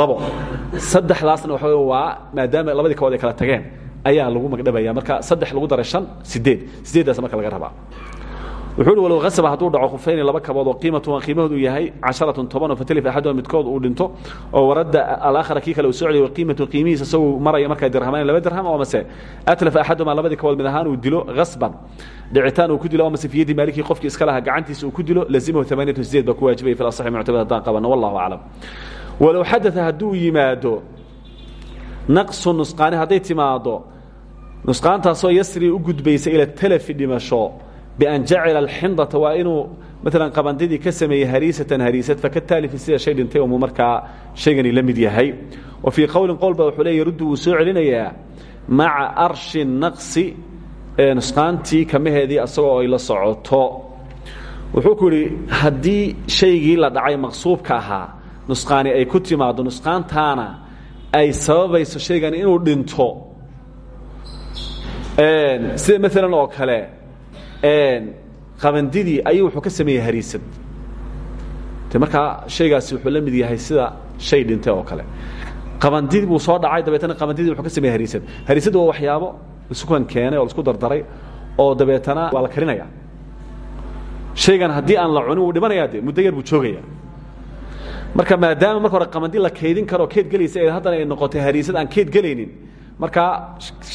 labo. Saddexdaasna waxa waa maadaama labadii kabood ay kala tageen ayaa lagu magdhabaya marka saddex lagu daray shan sideed sideeddaas marka laga rabaa. Wuxuu uhi walow hasaba hadduu dhaco khufayni laba kabood oo qiimatuha qiimahoodu yahay casharatun tobanoo fatalif axaduha midkood uu dhinto oo waradda alaakhara kii kale uu soo celiyo qiimatu qiimihiisa isaguu maraya markaa dirhamayn laba dirham oo mase atlafa axadumaa labadii kabood mid ahaan uu dilo hasban dhicitaan uu ku dilo oo mase fi yadi maalikii qofkii iska lahaa gacantiisa uu ku dilo lazimahu amaaniyatu sideed baa ku waajibaya fi asaxi muctamad haddaan qabano wallahu aclam. Walow xadaa hadduu yimaado naqsu nusqaani hadday timaado nusqaantaasoo yasri u gudbaysa ila talafi dhimasho bian jacila alxindata waa inuu maalan qabandidii ka sameeyey hariisatan hariisad fakataalifi sida shay dhintay umuu markaa shaygani la yahay wa fii qowlin qowl ba wuxuu le yaruddu wuu soo celinayaa maca arshi naqsi nusqaantii kamaheedii asagoo ay la socoto wuxuu ku yidhi haddii la dhacay maqsuubka ahaa nusqaani ay ku timaado nusqaantaana ay sababayso shaygani inuu dhinto sida maalan oo kale qabandidii ayuu wuxuu ka sameeyey hariisad de markaa shaygaasi wuxuu la mid yahay sida shay dhintay oo kale. Qabandidii buu soo dhacay dabeetana qabandidii wuxuu ka sameeyey hariisad hariisadu waa waxyaabo isukan keenay oo la isku dardaray oo dabeetana waa la karinaya shaygan haddii aan la cunin wuu dhimanaya de muddo yar buu joogaya marka maadaama marka hore qabandi la kaydin karo keed gelaysa ee haddana ay noqotay hariisad aan keed gelaynin markaa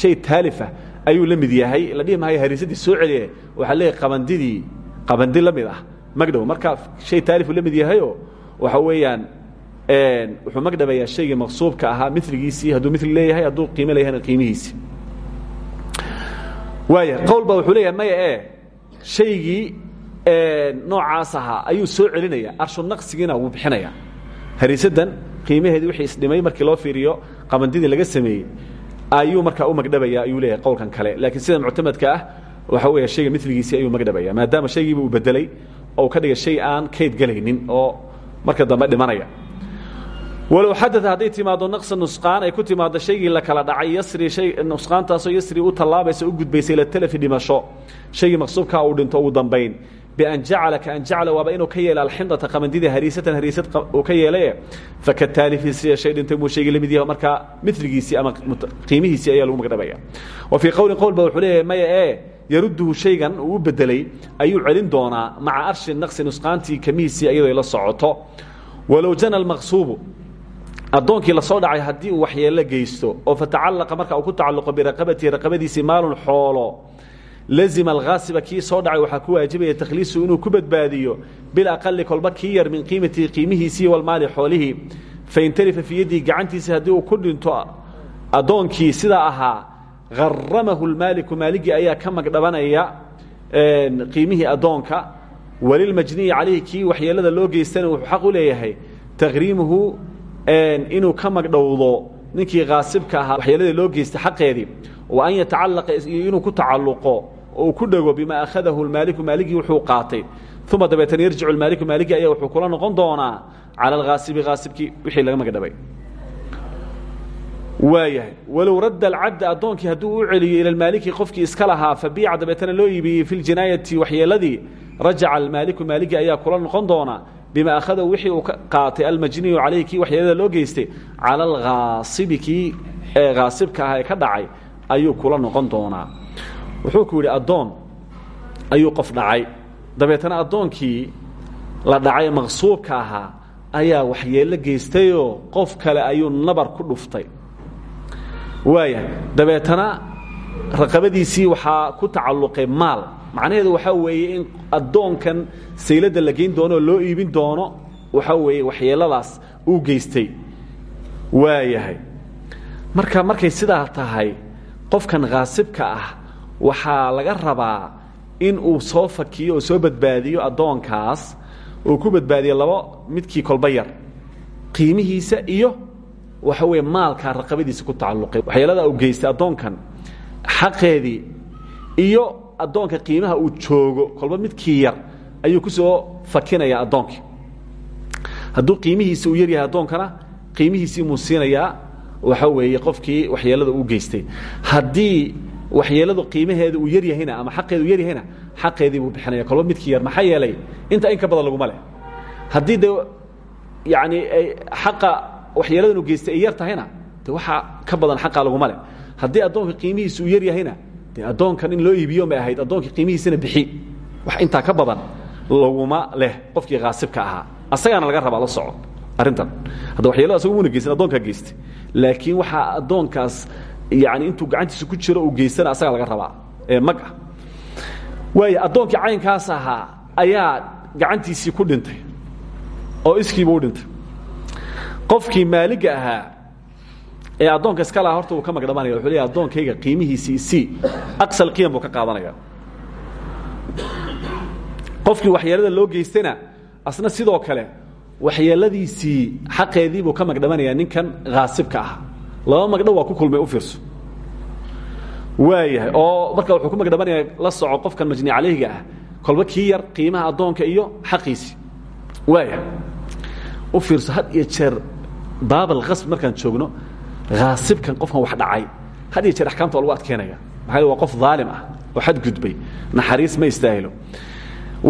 shay taalifa ayuu la mid yahay. La dhihi maayo hariisadii soo celiye. Waxaa leeyahy qabandidii. Qabandi la mid ah. Magdhow marka shay taalifu la mid yahayoo waxa weeyaan wuxuu magdhabayaa shaygii maqsuubka ahaa miligiisii hadduu mili leeyahay hadduu qiimo leeyahayna qiimihiisi. Waaya qowl ba wuxuu leeyahay maya e shaygii noocaas ahaa ayuu soo celinaya arshu naqsigiina wuu bixinaya hariisadan qiimaheedii wixii isdhimay markii loo fiiriyo qabandidii laga sameeyey ayuu markaa u magdhabaya ayuu leeyahay qowlkan kale. Laakiin sida muctamadka ah waxa weya shayga miligiisii ayuu magdhabaya maadaama shaygiiba uu bedelay oo ka dhigay shay aan kayd gelaynin oo marka dambe dhimanaya. Walow xadaa hadday timaado naqsa nusqaan ay ku timaado shaygii la kala dhacay yasri nusqaantaasoo yasri u tallaabaysa u gudbaysa ila talafi dhimasho. Shaygii maqsuubkaa uu dhinto ugu dambayn bian jacala kaan jacala waaba inuu ka yeela alxindata qabandidii hariisatan hariisad uu ka yeelaye fakataalifi sida shay dhintay muu shaygii la mid yaho markaa miligiisii ama qiimihiisii ayaa lagu magdhabaya wa fii qowlin qowl ba wuxuu leeyahay maya ee yarudduhu shaygan uu u bedelay ayuu celin doonaa maca arshi naqsi nusqaantii kamihiisii iyadoo la socoto walow jana almaqsuubu addoonkii la soo dhacay haddii uu waxyeello geysto oo fatacalaqa marka uu ku tacalluqo biraqabatihi raqabadiisii maalun xoolo lazima alhaasiba kii soo dhacay waxaa ku waajibaya takhliisu inuu ku badbaadiyo bilaqali kolba kii yar min qiimatihi qiimihiisii walmaali xoolihii fain talifa fii yaddii gacantiisa haddii uu ku dhinto addoonkii sidaa ahaa haramahu lmaaliku maaligii ayaa ka magdhabanaya qiimihii addoonka walilmajniyi calayhi kii waxyeelada loo geystana wuxuu xaq u leeyahay takhriimuhu inuu ka magdhowdo ninkii haasibka ahaa waxyeelada loo geystay xaqeedii wa an yatacalaqa iyo inuu ku tacalluqo oo ku dhego bimaa akhadahu lmaaliku maaligii wuxuu qaatay. Uma dabeetana yarjicu maaliku maaligii ayaa wuxuu kula noqon doonaa cala alhaasibi haasibkii wixii laga magdhabay waayahay walow radda alcabda addoonkii hadduu u celiyo ila maaliki qofkii iska lahaa fabiica dabeetana loo iibiyey fi ljinaayati waxyeeladii rajaca almaaliku maaligii ayaa kula noqon doona bima akhadahu wixii uu qaatay almajniyu calayhi kii loo geystay cala alhaasibi kii ah ee ka dhacay ayuu kula noqon doonaa wuxuu ku yidhi addoon. Ayuu qof dhacay. Dabeetana addoonkii la dhacay maqsuubka ahaa ayaa waxyeello geystayoo qof kale ayuu nabar ku dhuftay. Waaya dabeetana raqabadiisii waxaa ku tacalluqay maal. Macnaheedu waxaa weeye in addoonkan sayladda la geyn doono oo loo iibin doono waxaa weeye waxyeeladaas uu geystay. Waayahay. Marka markay sidaa tahay qofkan khaasibka ah waxaa laga rabaa in uu soo fakiyo oo soo badbaadiyo addoonkaas. Uu ku badbaadiyo labo midkii kolba yar. Qiimihiisa iyo waxa weeye maalkaa raqabadiisa ku tacalluqay waxyeelada uu geystay addoonkan xaqeedii iyo addoonka qiimaha uu joogo kolba midkii yar ayuu ku soo fakinayaa addoonkii. Hadduu qiimihiisi uu yaryahay addoonkana qiimihiisii muu siinayaa waxa weeye qofkii waxyeelada uu geystay. Haddii waxyeeladu qiimaheeda uu yaryahayna ama xaqeeda uu yaryahayna xaqeedii buu bixinaya. Kolba midkii yar maxaa yeelay inta in ka badan laguma leh. Haddii de yani xaqa waxyeeladan uu geystay ay yar tahayna de waxaa ka badan xaqa laguma leh. Haddii addoonka qiimihiisa uu yaryahayna de addoonkan in loo iibiyo may ahayd addoonkii qiimihiisana bixi. Wax intaa ka badan laguma leh qofkii kaasibka ahaa. Asagaana laga rabaa la soco. Arrintan hadda waxyeelada asagu muna geysan addoonkaa geystay. Laakiin waxaa addoonkaas yani intuu gacantiisa ku jiro uu geystana asagaa laga rabaa ee mag ah. Waaya addoonkii caynkaas ahaa ayaa gacantiisii ku dhintay oo iskiiba u dhintay. Qofkii maaliga ahaa ee addoonka iska laha horta uu ka magdhamanaya wuxuu leeyahay addoonkayga qiimihiisii si aqsal qiyam buu ka qaadanaya. Qofkii waxyeelada loo geystayna asna sidoo kale waxyeeladiisii xaqeedii buu ka magdhamanayaa ninkan haasibka ah laba magdhow waa ku kulmay u fiirso. Waayahay. Oo marka wuxuu ku magdhamanaya la soco qofkan majni calayhiga ah kolba kii yar qiimaha addoonka iyo xaqiisii waayahay. U fiirso had iyo jeer baabal qasb markaan joogno haasibkan qofkan wax dhacay. Had iyo jeer axkaamta waa lagu adkeynaya. Maxaa waa qof daalim ah oo xadgudbay naxariis ma istaahilo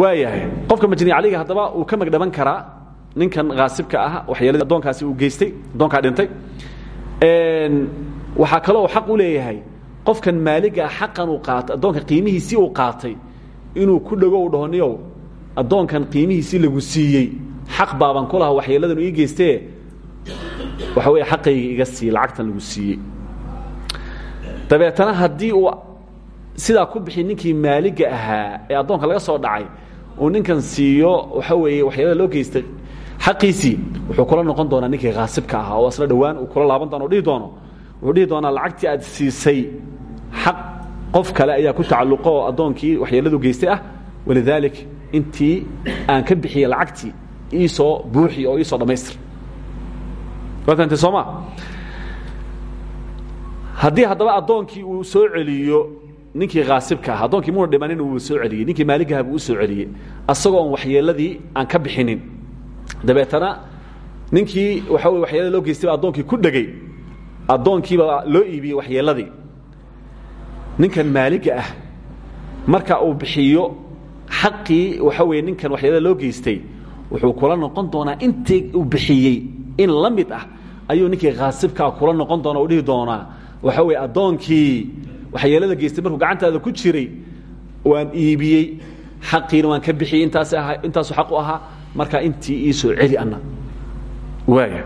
waayahay. Qofka majni calayga haddaba uu ka magdhaban karaa ninkan haasibka ah waxyeeladi addoonkaasi uu geystay addoonkaa dhintay waxaa kaloo xaq u leeyahay. Qofkan maaliga xaqan uu qaatay addoonka qiimihiisii uu qaatay inuu ku dhego u dhaho niyow addoonkan qiimihiisii lagu siiyey xaq baaban ku laha waxyeeladan ii geystee waxa weeye xaqayga iga siiye lacagtan lagu siiyey. Dabeetana haddii uu sidaa ku bixi ninkii maaliga ahaa ee addoonka laga soo dhacay uu ninkan siiyo waxa weeye waxyeelada loo geystay xaqiisii wuxuu kula noqon doonaa ninkii haasibka ahaa oo asla dhowaan uu kula laaban doono. O doono wuxuu dhihi doonaa lacagtii aad siisay xaq qof kale ayaa ku tacalluqo oo addoonkii geystay ah. Walidaalik intii aan ka bixiyey lacagtii iisoo buuxi oo iisoo dhammaystir waa fahamtay sooma haddii haddaba addoonkii uu soo celiyo ninkii haasibka ah addoonkii muna dhimanin uu soo celiyey ninkii maaligaha buu u soo celiyey asagoo on aan ka bixinin dabeetana ninkii waxa wey waxyeelada loo geystay ba addoonkii ku dhegey addoonkiiba loo iibiyey waxyeeladii ninkan maaliga ah marka uu bixiyo xaqii waxa weye ninkan waxyeelada loo geystay wuxuu kula noqon doonaa intii uu bixiyey in la mid ah ayuu ninkii haasibkaa kula noqon doona u dhihi doonaa. Waxa weye addoonkii waxyeelada geystay markuu gacantaada ku jiray waan iibiyey xaqiina waan ka bixiyey intaas intaasu xaq u ahaa markaa intii ii soo celi anna. Waaya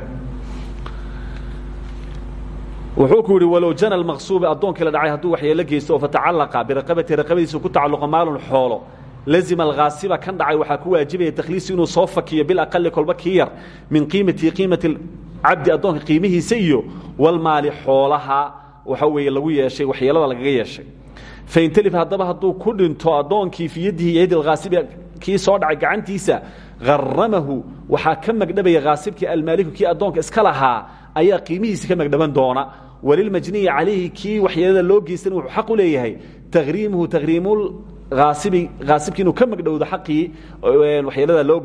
wuxuu ku yidhi walow jana almaqsuubi addoonkii la dhacay hadduu waxyeelo geysto oo fatacalaqa biraqabati raqabadiisa ku tacalluqa maalun xoolo lazima alghaasiba kan dhacay waxaa ku waajibaya takhliisi inuu soo fakiyo bilaqali kolba kii yar min qiimati qiimati cabdi addoonka qiimihiisa iyo walmaali xoolaha waxa weeye lagu yeeshay waxyeelada lagaga yeeshay. Fain telif haddaba hadduu ku dhinto addoonkii fii yadihi yadi alghaasibi kii soo dhacay gacantiisa haramahu waxaa ka magdhabaya haasibkii almaaliku kii addoonka iska lahaa ayaa qiimihiisa ka magdhaban doona walilmajniyi calayhi kii waxyeelada loo geystan wuxuu xaq u leeyahay tahriimuhu tahriimul aasibi haasibkii inuu ka magdhowdo xaqii waxyeelada loo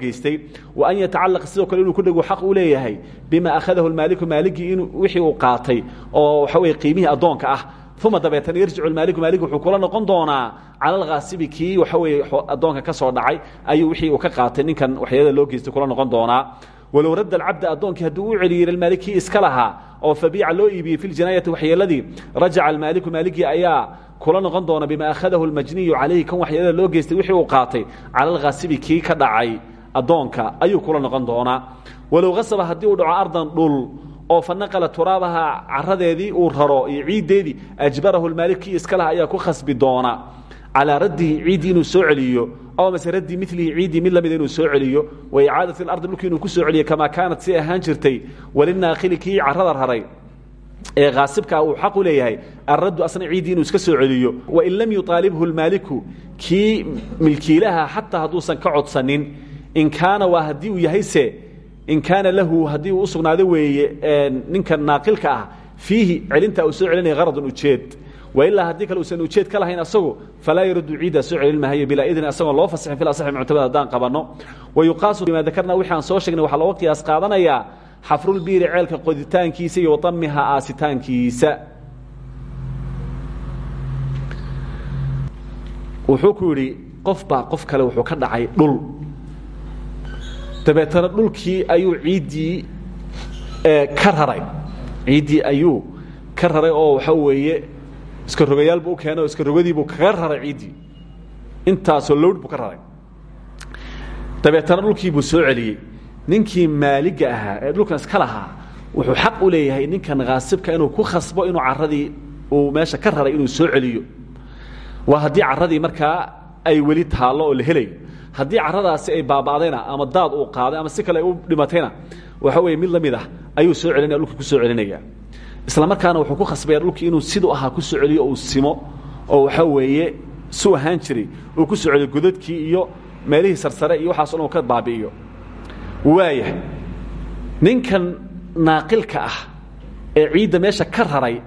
wa an yatacalaqa sidoo kale inuu ku dhego xaq u leeyahay bima akhadahu maaliku maaligii wixii uu qaatay oo waxa weye qiimihii addoonka ah uma dabeetana yarjicu maaliku maalig wuxuu kula noqon doonaa cala alkhaasibi kii waxa weeye addoonka ka soo dhacay ayuu wixii uu ka qaatay. Ninkan waxyeelada loo geystay kula noqon doonaa. Walow radda alcabda addoonkii hadduu u celiyey ilmaalik kii iska lahaa oo fabiica loo iibiyey fi ljinaayati waxyeeladii rajaca almaaliku maaligii ayaa kula noqon doona bima akhadahu almajniyu calayhi kan waxyeelada loo geystay wixii uu qaatay cala alkhaasibi kii ka dhacay addoonka ayuu kula noqon doonaa. Walow hasaba haddii uu dhaco ardan dhul oo fa naqala turaabaha caradeedii uu raro iyo ciiddeedii ajbarahu lmaalik kii ayaa ku khasbi doona. Calaa raddihi ciiddii soo celiyo aw mase raddi milihi mid lamida inuu soo celiyo wa icaadati alardi dhulkii ku soo celiyo kamaa kaanat si ahaan jirtay walinaakhili kii carada raray. Ee haasibkaa uu xaq u leeyahay alraddu asna ciiddii iska soo celiyo wain lam yuطaalibhu lmaaliku kii milkiilaha xataa hadduusan ka codsanin. In kaana waa haddii uu yahayse in kaana lahu haddii uu usugnaado weeye ninka naaqilka ah fiihi celinta uu soo celinaya haradun ujeed. Wailaa haddii kale uusan ujeed ka lahayn asagu falaa yaruddu ciiddaa soo celin mahayo bilaa idin asagoo loo fasixin fil asaxi muctamad haddaan qabanno wayuqaasu bima dakarna wixii aan soo sheegnay waxaa looga qiyaas qaadanayaa xafrulbiiri ceelka qoditaankiisa iyo wadamiha aasitaankiisa. Wuxuu ku yidhi qof baa qof kale wuxuu ka dhacay dhul dabeetana dhulkii ayuu ciiddii ka raray ciiddii ayuu ka raray oo waxa weeye iska rogayaal buu u keenay oo iska rogadiibuu kaga raray ciiddii intaasoo lowdh buu ka raray. Dabeetana dhulkii buu soo celiyey. Ninkii maaliga ahaa ee dhulkan iska lahaa wuxuu xaq u leeyahay ninkan khaasibka inuu ku khasbo inuu caradii uu meesha ka inuu soo celiyo. Waa haddii caradii markaa ay weli taallo oo la helayo haddii caradaasi ay baaba'dayna ama daad uu qaaday ama si kale ay u dhimatayna waxa weeye mid la mid ah ayuu soo celinaya dhulkii ku soo celinaya. Isla markaana wuxuu ku khasbaya dhulkii inuu siduu ahaa ku soo celiyo uu simo oo waxa weeye suu ahaan jiray uu ku soo celiyo godadkii iyo meelihii sarsare iyo waxaas dhan uu ka baabi'iyo. Waaya ninkan naaqilka ah ee ciidda meesha ka raray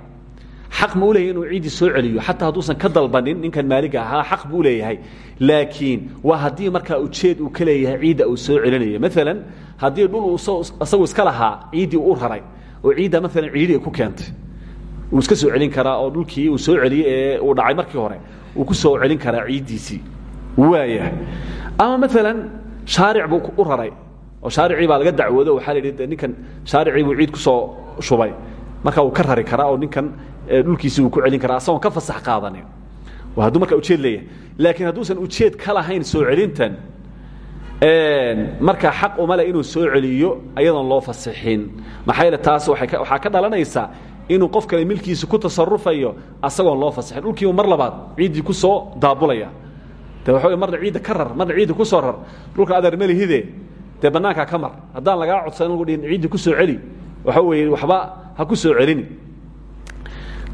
xaq ma u leeyahy inuu ciiddii soo celiyo? Xataa hadduusan ka dalbanin ninkan maaliga ahaa xaq buu leeyahay. Laakiin waa haddii markaa ujeed uu ka leeyahay ciidda uu soo celinayo. Maalan haddii dhul uu isagu iska lahaa ciiddii u raray oo ciidda maalan ciidii ku keentay wuu iska soo celin karaa oo dhulkii uu soo celiyey ee uu dhacay markii hore uu ku soo celin karaa ciiddiisii. Waaya ama maalan shaaric buu u raray oo shaaricii baa laga dacwoodo. Waxaa la yidhi ninkan shaaricii buu ciid ku soo shubay. Marka uu ka rari karaa oo ninkan dhulkiisi uu ku celin karaa asagoon ka fasax qaadanin waa hadduu markaa ujeed leeyahay. Laakiin hadduusan ujeed ka lahayn soo celintan markaa xaq uma le inuu soo celiyo ayadoon loo fasixin. Maxaa yeele taas waxaa ka dhalanaysa inuu qof kale milkiisa ku tasarufayo asagoon loo fasixin. Dhulkiibu mar labaad ciiddii ku soo daabulaya. De waxa marna ciidda ka rar marna ciidda ku soo rar. Dhulka adeer melihide dee bannaankaa ka mar. Haddaan lagaa codsan lagu dhihin ciiddi ku soo celi. Waxa weeye waxba ha ku soo celini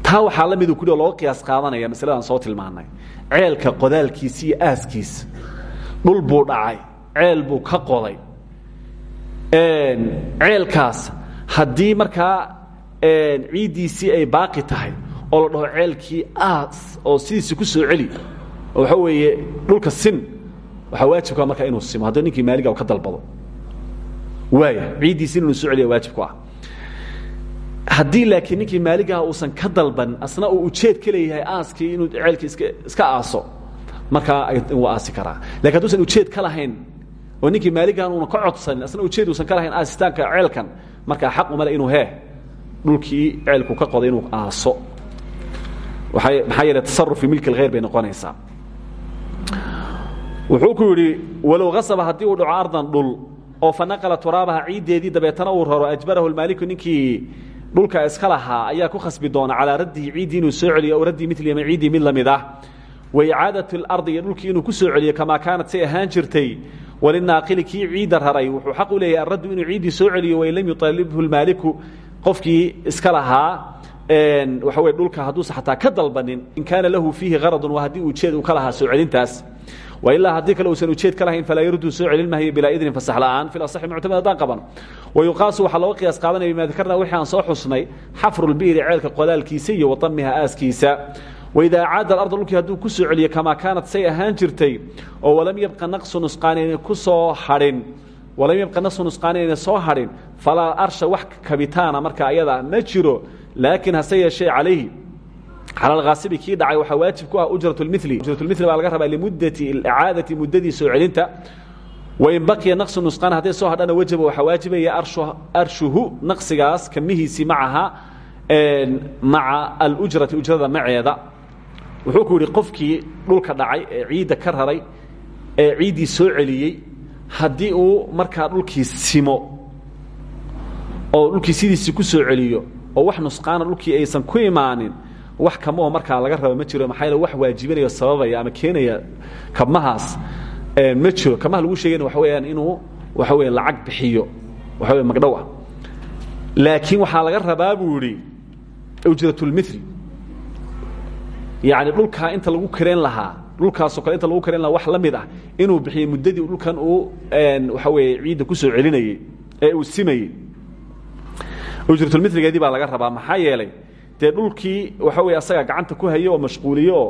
taa waxaa la midu kudhi looga qiyaas qaadanaya masaladaan soo tilmaanay. Ceelka qodaalkiisa iyo aaskiisa buu dhacay ceel buu ka qoday. Ceelkaas haddii markaa ciiddiisii ay baaqi tahay oo la dhaho ceelkii aas oo sidiisi ku soo celi oo weeye dhulka sin waxaa waajibka markaa inuu simo. Haddii ninkii maaliga ka dalbado. Waaya ciiddiisina inuu soo celiya waajib ku ah haddii laakiin ninkii maaligaha uusan ka dalban asna uu ujeed ka leeyahay aaskii inuu ceelkii iska aaso markaa wuu aasi karaa. Lakin hadduusan ujeed ka lahayn oo ninkii maaligahan una ka codsanin asna ujeed uusan ka lahayn aasitaanka ceelkan markaa xaq umale inuu hee dhulkii ceelku ka qoday inuu aaso. Maxaa yeele tasaruf fi milki alkhayr bay noqonaysaa. Wuxuu ku yidhi walow hasaba haddii uu dhaco ardan dhul oo fa naqala turaabaha ciiddeedii dabeetana uu raro ajbarahu lmaaliku ninkii dhulka iska lahaa ayaa ku khasbi doona calaa raddihi ciiddii inuu soo celiyo o raddii mili ama ciiddii mid la mid ah. Wa icaadatu اlardi iyo dhulkii inuu ku soo celiyo kamaa kaanat say ahaan jirtay walinaaqili kii ciidda raray. Wuxuu xaq u leeyahay araddu inuu ciiddii soo celiyo wain lam yuطalibhu lmaaliku qofkii iska lahaa waxa weye dhulka hadduusan xataa ka dalbanin in kaana lahu fiihi haradun waa haddii ujeed uu ka lahaa soo celintaas wailaa haddii kale uusan ujeed ka lahayn falaa yaruddu soo celin mahayo bilaa idnin fasax la'aan fi asaxi muctamad haddaan qaban. Wayuqaasu waxaa looga qiyaas qaadanaya bima dakarna wixii aan soo xusnay xafru lbi'ri ceelka qodaalkiisa iyo wadamiha aaskiisa. Waidaa caada alarda dhulkii hadduu ku soo celiyo kamaa kaanat say ahaan jirtay oo walam yabqa naqsu nusqaanayna ku soo hadhin. Walam yabqa naqsu nusqaanayna soo hadhin falaa arsha wax kabitaana marka ayada ma jiro laakiin hase yeeshee calayhi cala alkhaasibi kii dhacay waxaa waajib ku ah ujrat lmili ujrat lmili baa laga rabaa limuddati icaadati muddadii soo celinta wain baqiya naqsu nusqaan hadday soo hadhana wajaba waxaa waajibaya arshuhu naqsigaas kamihiisii macaha maca alujrati ujrada maceeda. Wuxuu ku yidhi qofkii dhulka dhacay haddii uu markaa dhulkii simo oo dhulkii sidiisii ku soo celiyo oo wax nusqaana dhulkii aysan ku imaanin wax kamaoo markaa laga raba ma jiro maxaa wax waajibinaya sababaya ama keenaya kabmahaas ma jiro. Kamaha lagu sheegayna waxa weeyaan inuu waxa weya lacag bixiyo waxa wey magdhow ah. Laakiin waxaa laga rabaa buu yidhi ujratulmili yacni dhulkaa inta lagu kareen lahaa dhulkaasoo kale inta lagu kareen lahaa wax la mid ah inuu bixiyo muddadii dhulkan uu waxa weeye ciidda ku soo celinayey ee uu simayey ujratulmiligeedii baa laga rabaa maxaa yeelay dee dhulkii waxa wey asaga gacanta ku hayo oo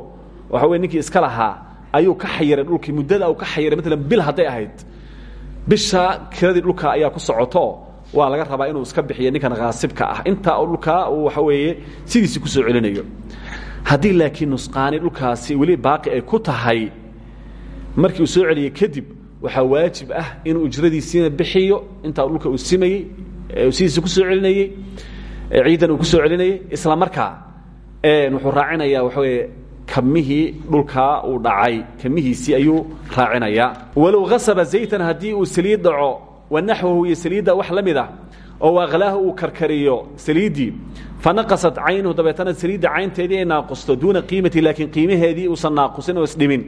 waxa wey ninkii iska lahaa ayuu ka xayiray dhulkii muddada uu ka xayiray maalan bil hadday ahayd bisha kiradii dhulka ayaa ku socoto waa laga rabaa inuu iska bixiyo ninkan khaasibka ah. Intaa dhulkaa uu waxa weeye sidiisii ku soo celinayo. Haddii laakiin nusqaani dhulkaasi weli baaqi ay ku tahay markii uu soo celiyey kadib waxaa waajib ah inuu ujradiisiina bixiyo. Intaa dhulka uu simayey sidiisa ku soo celinayey ciidan uu ku soo celinayey isla markaa wuxuu raacinayaa waxa weye kamihii uu dhacay. Kamihiisii ayuu raacinayaa. Walow hasaba zaytan haddii uu saliid dhaco iyo saliidda wax la ah oo akhlaahu uu karkariyo saliiddii fanaqasat caynuhu dabeetana saliidda caynteedii ay naaqusto duuna qiimati laakiin qiimaheedii uusan naaqusin oo isdhimin.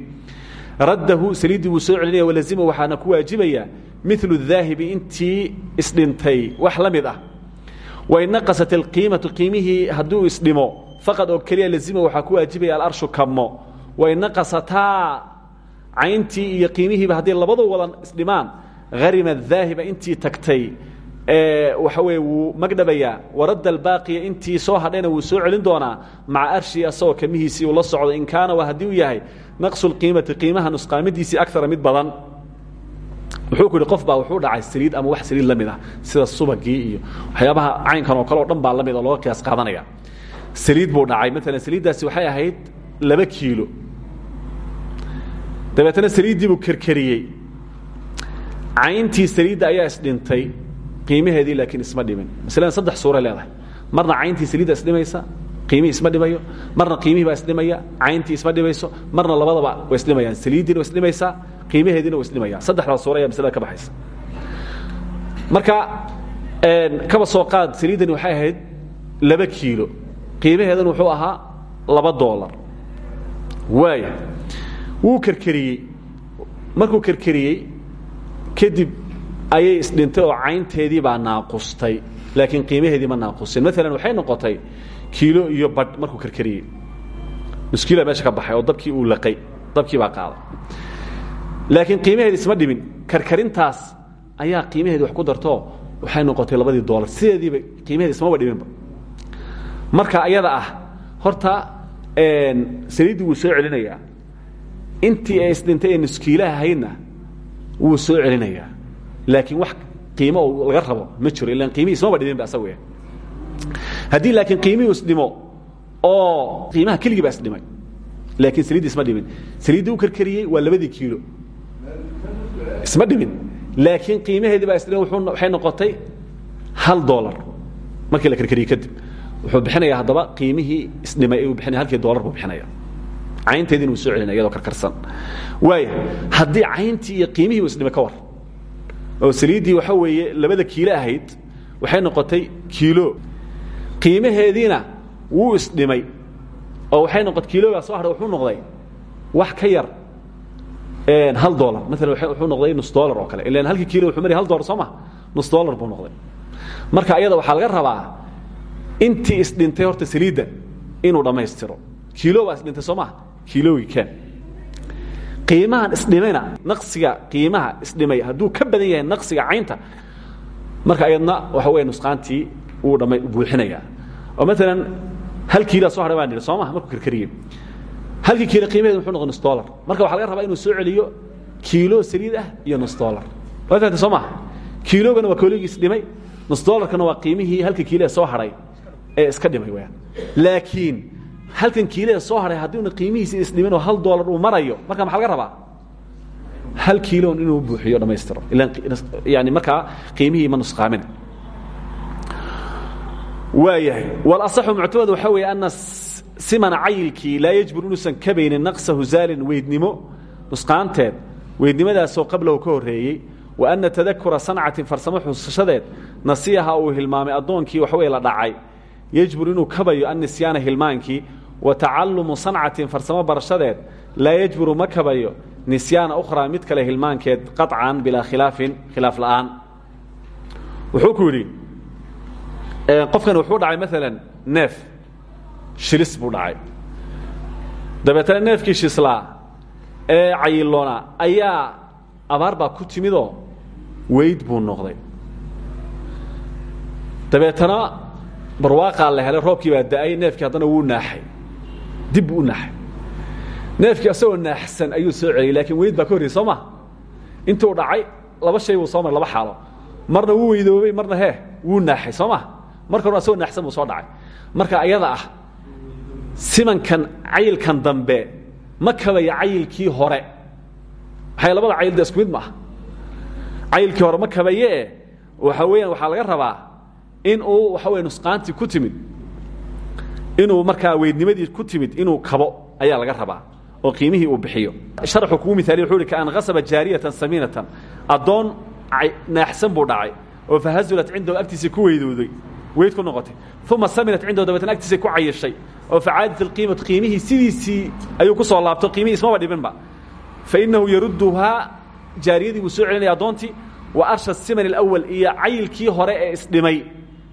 Raddahu saliiddii wuu soo celinaya walazima waxaana ku waajibaya milu daahibi intii isdhintay wax la wain naqasat alqiimatu qiimihii hadduu isdhimo faqad oo keliya lazima waxaa ku waajibaya alarshu kabmo wain naqasataa cayntii iyo qiimihiiba haddii labadu wadan isdhimaan harima daahiba intii tagtay. Waxa weye wuu magdhabayaa waradda albaaqiya intii soo hadhayna wuu soo celin doonaa maca arshii asagoo kamihiisii la socdo in kaana waa haddii uu yahay naqsu lqiimati qiimaha nusqaamidiisii akara mid badan wuxuu ku yidhi qof baa wuxuu dhacay saliid ama wax saliid la ah sida subagii iyo waxyaabaha caynkan oo kale o dhan baa la mid oo qiyaas qaadanaya. Saliid buu dhacay. Maalan saliiddaasi waxay ahayd laba kiilo. Dabeetana saliiddii buu kerkeriyey cayntii saliidda ayaa isdhintay qiimaheedii laakiin isma dhimin masalan saddex suuray leedahay. Marna cayntii saliidda isdhimaysa qiimihii isma dhimayo marna qiimihii baa isdhimaya cayntii isma dhimayso marna labadaba way isdhimayaan saliiddiina way isdhimaysaa qiimaheediina way isdhimaya. Saddexdaa suura ayaa maslada ka baxaysa. Marka kaba soo qaad saliiddani waxay ahayd laba kiilo. Qiimaheedana wuxuu ahaa laba doolar waaya wuu kerkeriyey markuu kerkeriyey kadib ayay isdhintay oo caynteedii baa naaqustay. Laakiin qiimaheedii ma naaqusin maalan waxay noqotay kiilo iyo badh markuu kerkeriyey nuskiila meesha ka baxay oo dabkii uu laqay. Dabkii baa qaaday laakiin qiimaheedi isma dhimin karkarintaas ayaa qiimaheedi wax ku darto. Waxay noqotay labadii doolar sideediiba qiimaheedi ismaba dhiminba marka ayada ah horta saliiddii wuu soo celinayaa. Intii ay isdhintay ee nuskiilaha ahaydna wuu soo celinayaa. Laakiin wax qiimo laga rabo ma jiro. Ilaan qiimihii ismaba dhiminba asagu yahay haddii laakiin qiimihii isdhimo oo qiimaha keligii baa isdhimay laakiin saliiddii isma dhimin saliiddii u waa labadii kiilo isma dhimin laakiin qiimaheedii baa isdhimay waxay noqotay hal doolar markii la karkariyey kadib. Wuxuu bixinaya haddaba qiimihii isdhimay ayuu bixinaya halkii doolar buu bixinaya caynteediina wuu soo celinaya iyadoo karkarsan. Waaya haddii cayntii iyo qiimihii uu isdhimay ka war oo saliiddii waxa weeye labada kiilo ahayd waxay noqotay kiilo. Qiimaheediina wuu isdhimay oo waxay noqot kiilogaa soo hadhay wuxuu noqday wax ka yar hal dolar maalan wuxuu noqday nus dolar oo kale. Ilan halkii kiilo wuxuu maraya hal dolar soo ma nus dolar buu noqday. Marka ayada waxaa laga rabaa intii isdhintay horta saliidda inuu dhammaystiro. Kiilo baa isdhintay soo maha kiilowgii ken qiimahan isdhimayna naqsiga qiimaha isdhimay hadduu ka badan yahay naqsiga caynta marka ayadna waxa weya nusqaantii wuu dhama buuxinayaa. Oo maalan hal kiilaa soo hadhay baan nidhi soo maha markuu karkariyey halkii kiilo qiimaheed wuxuu noqday nus dolar marka waxaa laga rabaa inuu soo celiyo kiilo saliid ah iyo nus dolar waa fahamtay soo maha? Kiilogana waa kooligiis dhimay. Nus dolarkana waa qiimihii halka kiilo ee soo hadhay ee iska dhimay weyaan laakiin halkan kiilo ee soo hadhay haddiuna qiimihiisi isdhimin oo hal dolar uu marayo marka maxaa laga rabaa? Hal kiilon inuu buuxiyo dhammaystiro. Ilan yani markaa qiimihii ma nusqaamin waayahay. Walaصaxu muctamad waxaa weeye ana simana cayilkii laa yajbur inuusan kabaynin naqsa husaalin weydnimo nusqaanteed weydnimadaasoo qablahu ka horreeyey wa ana tadakura sancatin farsamo xususashadeed nasiyaha uu hilmaamay addoonkii waxwey la dhacay. Yajbur inuu kabayo annisyaana hilmaankii wa tacalumu sancatin farsamo barashadeed laa yajburu ma kabayo nisyaana ukhraa mid kale hilmaankeed qaطcan bilaa khilaafin khilaaf la'aan. Wuxuu ku yidhi qofkani wuxuu dhacay maalan neef shilis buu dhacay. Dabeetana neefkii shislaa ee cayiloona ayaa abaar baa ku timidoo weyd buu noqday. Dabeetana barwaaqaa la helay roobkii baa da'ay neefkii haddana wuu naaxay. Dib buu u naaxay. Neefkii asagoo naaxsan ayuu soo celiyey laakiin weyd baa ka horreyey soo ma? Intuu dhacay laba shay buu soo maray laba xaalo. Marna wuu weydoobay marna hee wuu naaxay soo ma? Marka hore asagoo naaxsan buu soo dhacay. Marka ayada ah simankan cayilkan dambe ma kabaya cayilkii hore. Maxay labada cayil de isku mid maaha. Cayilkii hore ma kabayee waxa weeyaan waxaa laga rabaa in uu waxa wey nusqaantii ku timid. Inuu markaa weydnimadii ku timid inuu kabo ayaa laga rabaa oo qiimihii uu bixiyo. Sharxu kugu miaaliy wuxuu hi kaan hasaba jaariyatan samiinatan. Addoon naaxsan buu dhacay oo fahazulat cindahu agtiisa ku weydooday weyd ku noqotay. Uma saminat cindahu dabeetna agtiisa ku cayishay. Oo facaadat alqiimatu qiimihii sidiisii ayuu ku soo laabto qiimihii ismaba dhibinba fainahu yarudduhaa jaariyadii buu soo wa arsha siman alawal iyo cayilkii hore ee isdhimay.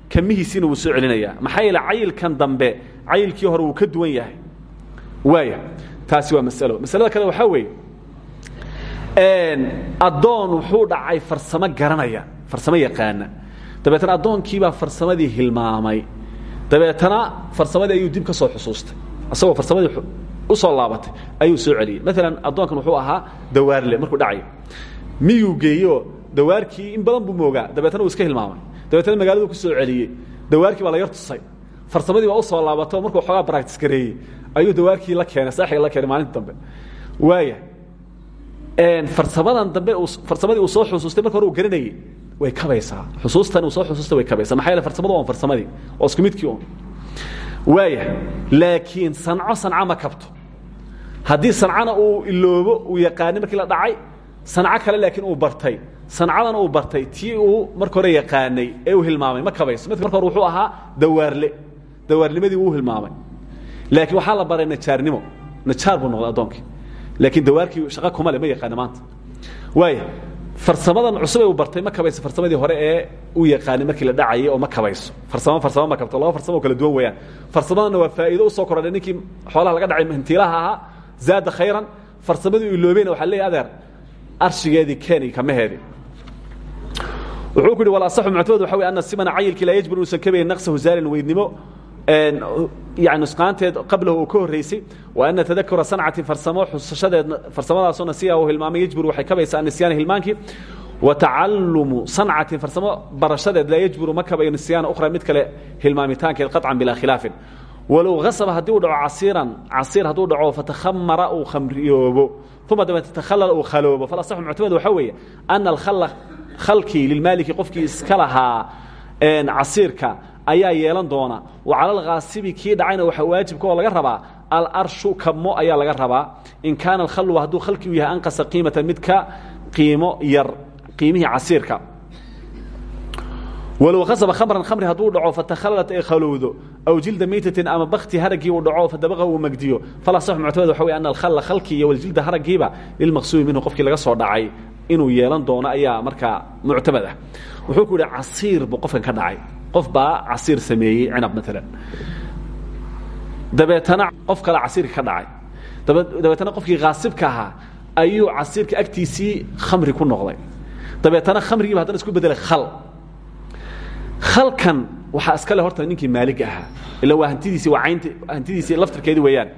Kamihiisiina wuu soo celinayaa. Maxaa yeele cayilkan dambe cayilkii hore wuu ka duwan yahay. Waaya taasi waa masalo. Masalada kale waxaa weeye addoon wuxuu dhacay farsamo garanaya farsamo yaqaana dabeetana addoonkiibaa farsamadii hilmaamay. Dabeetana farsamadii ayuu dib ka soo xusuustay. Asagoo farsamadii u soo laabatay ayuu soo celiyey. Maalan addoonkan wuxuu ahaa dawaarle markuu dhacayo miyuu geeyo dawaarkii in badan buu moogaa. Dabeetana uu iska hilmaamay. Dabeetana magaaladu ku soo celiyey. Dawaarkii baa la yar farsamadii baa u soo laabato markuu xoogaa baractis gareeyey ayuu dawaarkii la keenay saaxiga la keenay maalinta dambe. Waaya farsamadan dambe farsamadii uu soo xusuustay marka hore uu garanayey way kabaysaa. xusuustan uu soo xusuustay way kabaysaa. Maxaa yeele farsamadu waa farsamadii oo isku midkii un waaya laakiin sanco sanca ma kabto. Haddii sancana uu iloobo uu yaqaanay markii la dhacay sanco kale laakiin uu bartay. Sancadana uu bartay. Tii uu marka hore yaqaanay ee uu hilmaamay ma kabayso. Marka hore wuxuu ahaa dawaarle. Dawaarnimadii wuu hilmaamay. Laakiin waxaa la baray najaarnimo. Najaar buu noqday addoonkii laakiin dawaarkii shaqa kuma le ma yaqaana maanta. Waaya farsamadan cusub ee uu bartay ma kabayso farsamadii hore ee uu yaqaanay markii la dhacayay oo ma kabayso. Farsamo farsamo ma kabto. Laba farsamo oo kala duwan weeyaan. Farsamadanna waa faa'iido u soo kordhay ninkii xoolaha laga dhacay hantiilaha ahaa zaada khayran. Farsamadii uu iloobeyna waxaa leeyahy adeer arshigeedii keeni kamaheedii wuxuu ku yidhi walasaxu muctamad waxa wey ana simana cayilkii laa yajbur inuusan kabayn naqsahu zaalin weydnimo yani nusqaanteed qablahu uu ka horraysay wa ana tadakura sancatin farsamo xusashadeed farsamadaasoo nasiya uu hilmaamay yajbur waxay kabaysaa nisyaana hilmaankii. Wa tacalumu sancatin farsamo barashadeed laa yajburu ma kabayo ukhra mid kale hilmaamitaankeed qaطcan bilaa khilaafin. Walow hasaba haddii uu dhaco casiiran casiir hadduu dhaco fatakhamara uu khamriyoobo. Uma dabeete takhalala uu khaloobo falasaxu muctamad waxaa weeye ana alkhalla khalkii lilmaaliki qofkii iska lahaa casiirka ayaa yeelan doona. Wa cala alkhaasibi kii dhacayna waxaa waajibka oo laga rabaa alarshu kamo ayaa laga rabaa. In kaana alkhalwa hadduu khalkii u yahay anqasa qiimatan mid ka qiimo yar qiimihii casiirka. Walow khasaba khamran khamri hadduu dhaco fatakhallalat ay khalowdo. Aw jilda maytatin ama bakti haraggii uu dhaco fadabaqa uu magdiyo. Falasaxu muctamad waxa wey ana alkhalla khalkii iyo waljilda haraggiiba lilmaqsuumi minhu qofkii laga soo dhacay inuu yeelan doono ayaa markaa muctamad ah wuxuu ku yidhi casiir buu qofkan ka dhacay qof baa casiir sameeyey cinab maalan dabeetana qof kale casiirka ka dhacay. Dabeetana qofkii khaasibka ahaa ayuu casiirka agtiisii khamri ku noqday. Dabeetana khamrigiiba haddana isku bedelay khal. Khalkan waxaa iskale horta ninkii maalig ahaa. Ila waa hantidiisii waa caynti hantidiisii laftirkeedii weeyaan.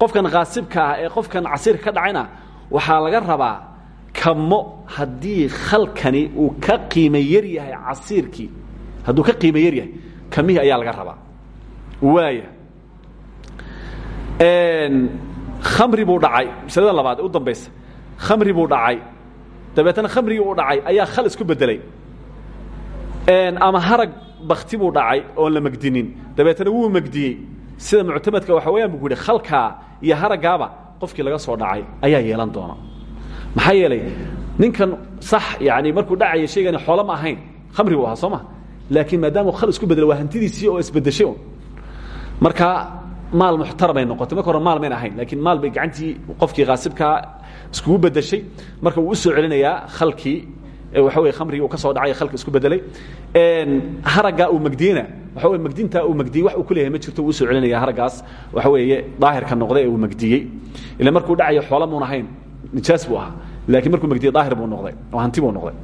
Qofkan khaasibka ah ee qofkan casiirka ka dhacayna waxaa laga rabaa kamo haddii khalkani uu ka qiimo yar yahay casiirkii hadduu ka qiimo yar yahay kamihii ayaa laga rabaa. Waaya khamri buu dhacay. Masalada labaad u dambaysa. Khamri buu dhacay. Dabeetana khamrigii uu dhacay ayaa khal isku bedelay ama harag bakti buu dhacay oon la megdinin dabeetana wuu megdiyey sida muctamadka waxa weyaan bu ku yidhi khalkaa iyo haraggaaba qofkii laga soo dhacay ayaa yeelan doona. Maxaa yeelay ninkan sax yani markuu dhacaya shaygani xoolo ma ahayn. Khamri buu ahaa soo ma laakiin maadaama khal isku bedelo waa hantidiisii oo isbedeshay un markaa maal muxtaramay noqotay. Marka hore maal mayn ahayn laakiin maal bay gacantii qofkii khaasibkaa iskugu bedeshay marka wuu u soo celinayaa khalkii waxa wey khamrigii uu ka soo dhacay khalka isku bedelay haraggaa uu megdiyena waxa wey megdintaa uu megdiyey wax uu ku leeyahay ma jirto wuu u soo celinaya haraggaas. Waxa weeye daahirka noqday ee uu megdiyey ila markuu dhacayo xoola muun ahayn nijaas buu ahaa. Laakiin markuu megdiyey daahir buu noqday oo hanti buu noqday.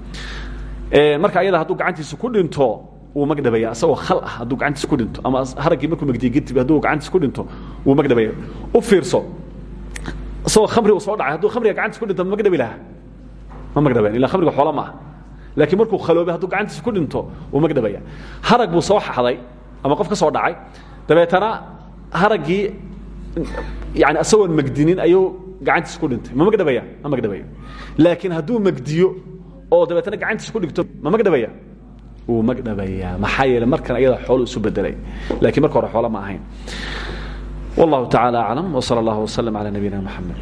Marka ayada hadduu gacantiisa ku dhinto wuu magdhabaya asagoo khal ah hadduu gacantiis ku dhinto ama haraggii markuu magdiye kadib hadduu gacantiis ku dhinto wuu magdhabaya u fiirso. Isagoo khamri uu soo dhacay hadduu khamriga gacantiis ku dhinto ma magdhabi lahaa. Ma magdhabayan illa khamriga xoola ma ah laakiin markuu khaloobay hadduu gacantiis ku dhinto wuu magdhabaya harag buu soo xaday ama qof ka soo dhacay. Dabeetana haraggii yani isagoon magdinin ayuu gacantiis ku dhintay. Ma magdhabaya ma magdhabaya laakiin hadduu magdiyo oo dabeetana gacantiis ku dhigto ma magdhabaya wuu magdhabayaa maxaa yeele markan ayada xoolo isu bedelay laakiin marka hore xoolo ma ahayn. Wallahu tacaala aclam wsala allah wslm calى nabiyina mxamed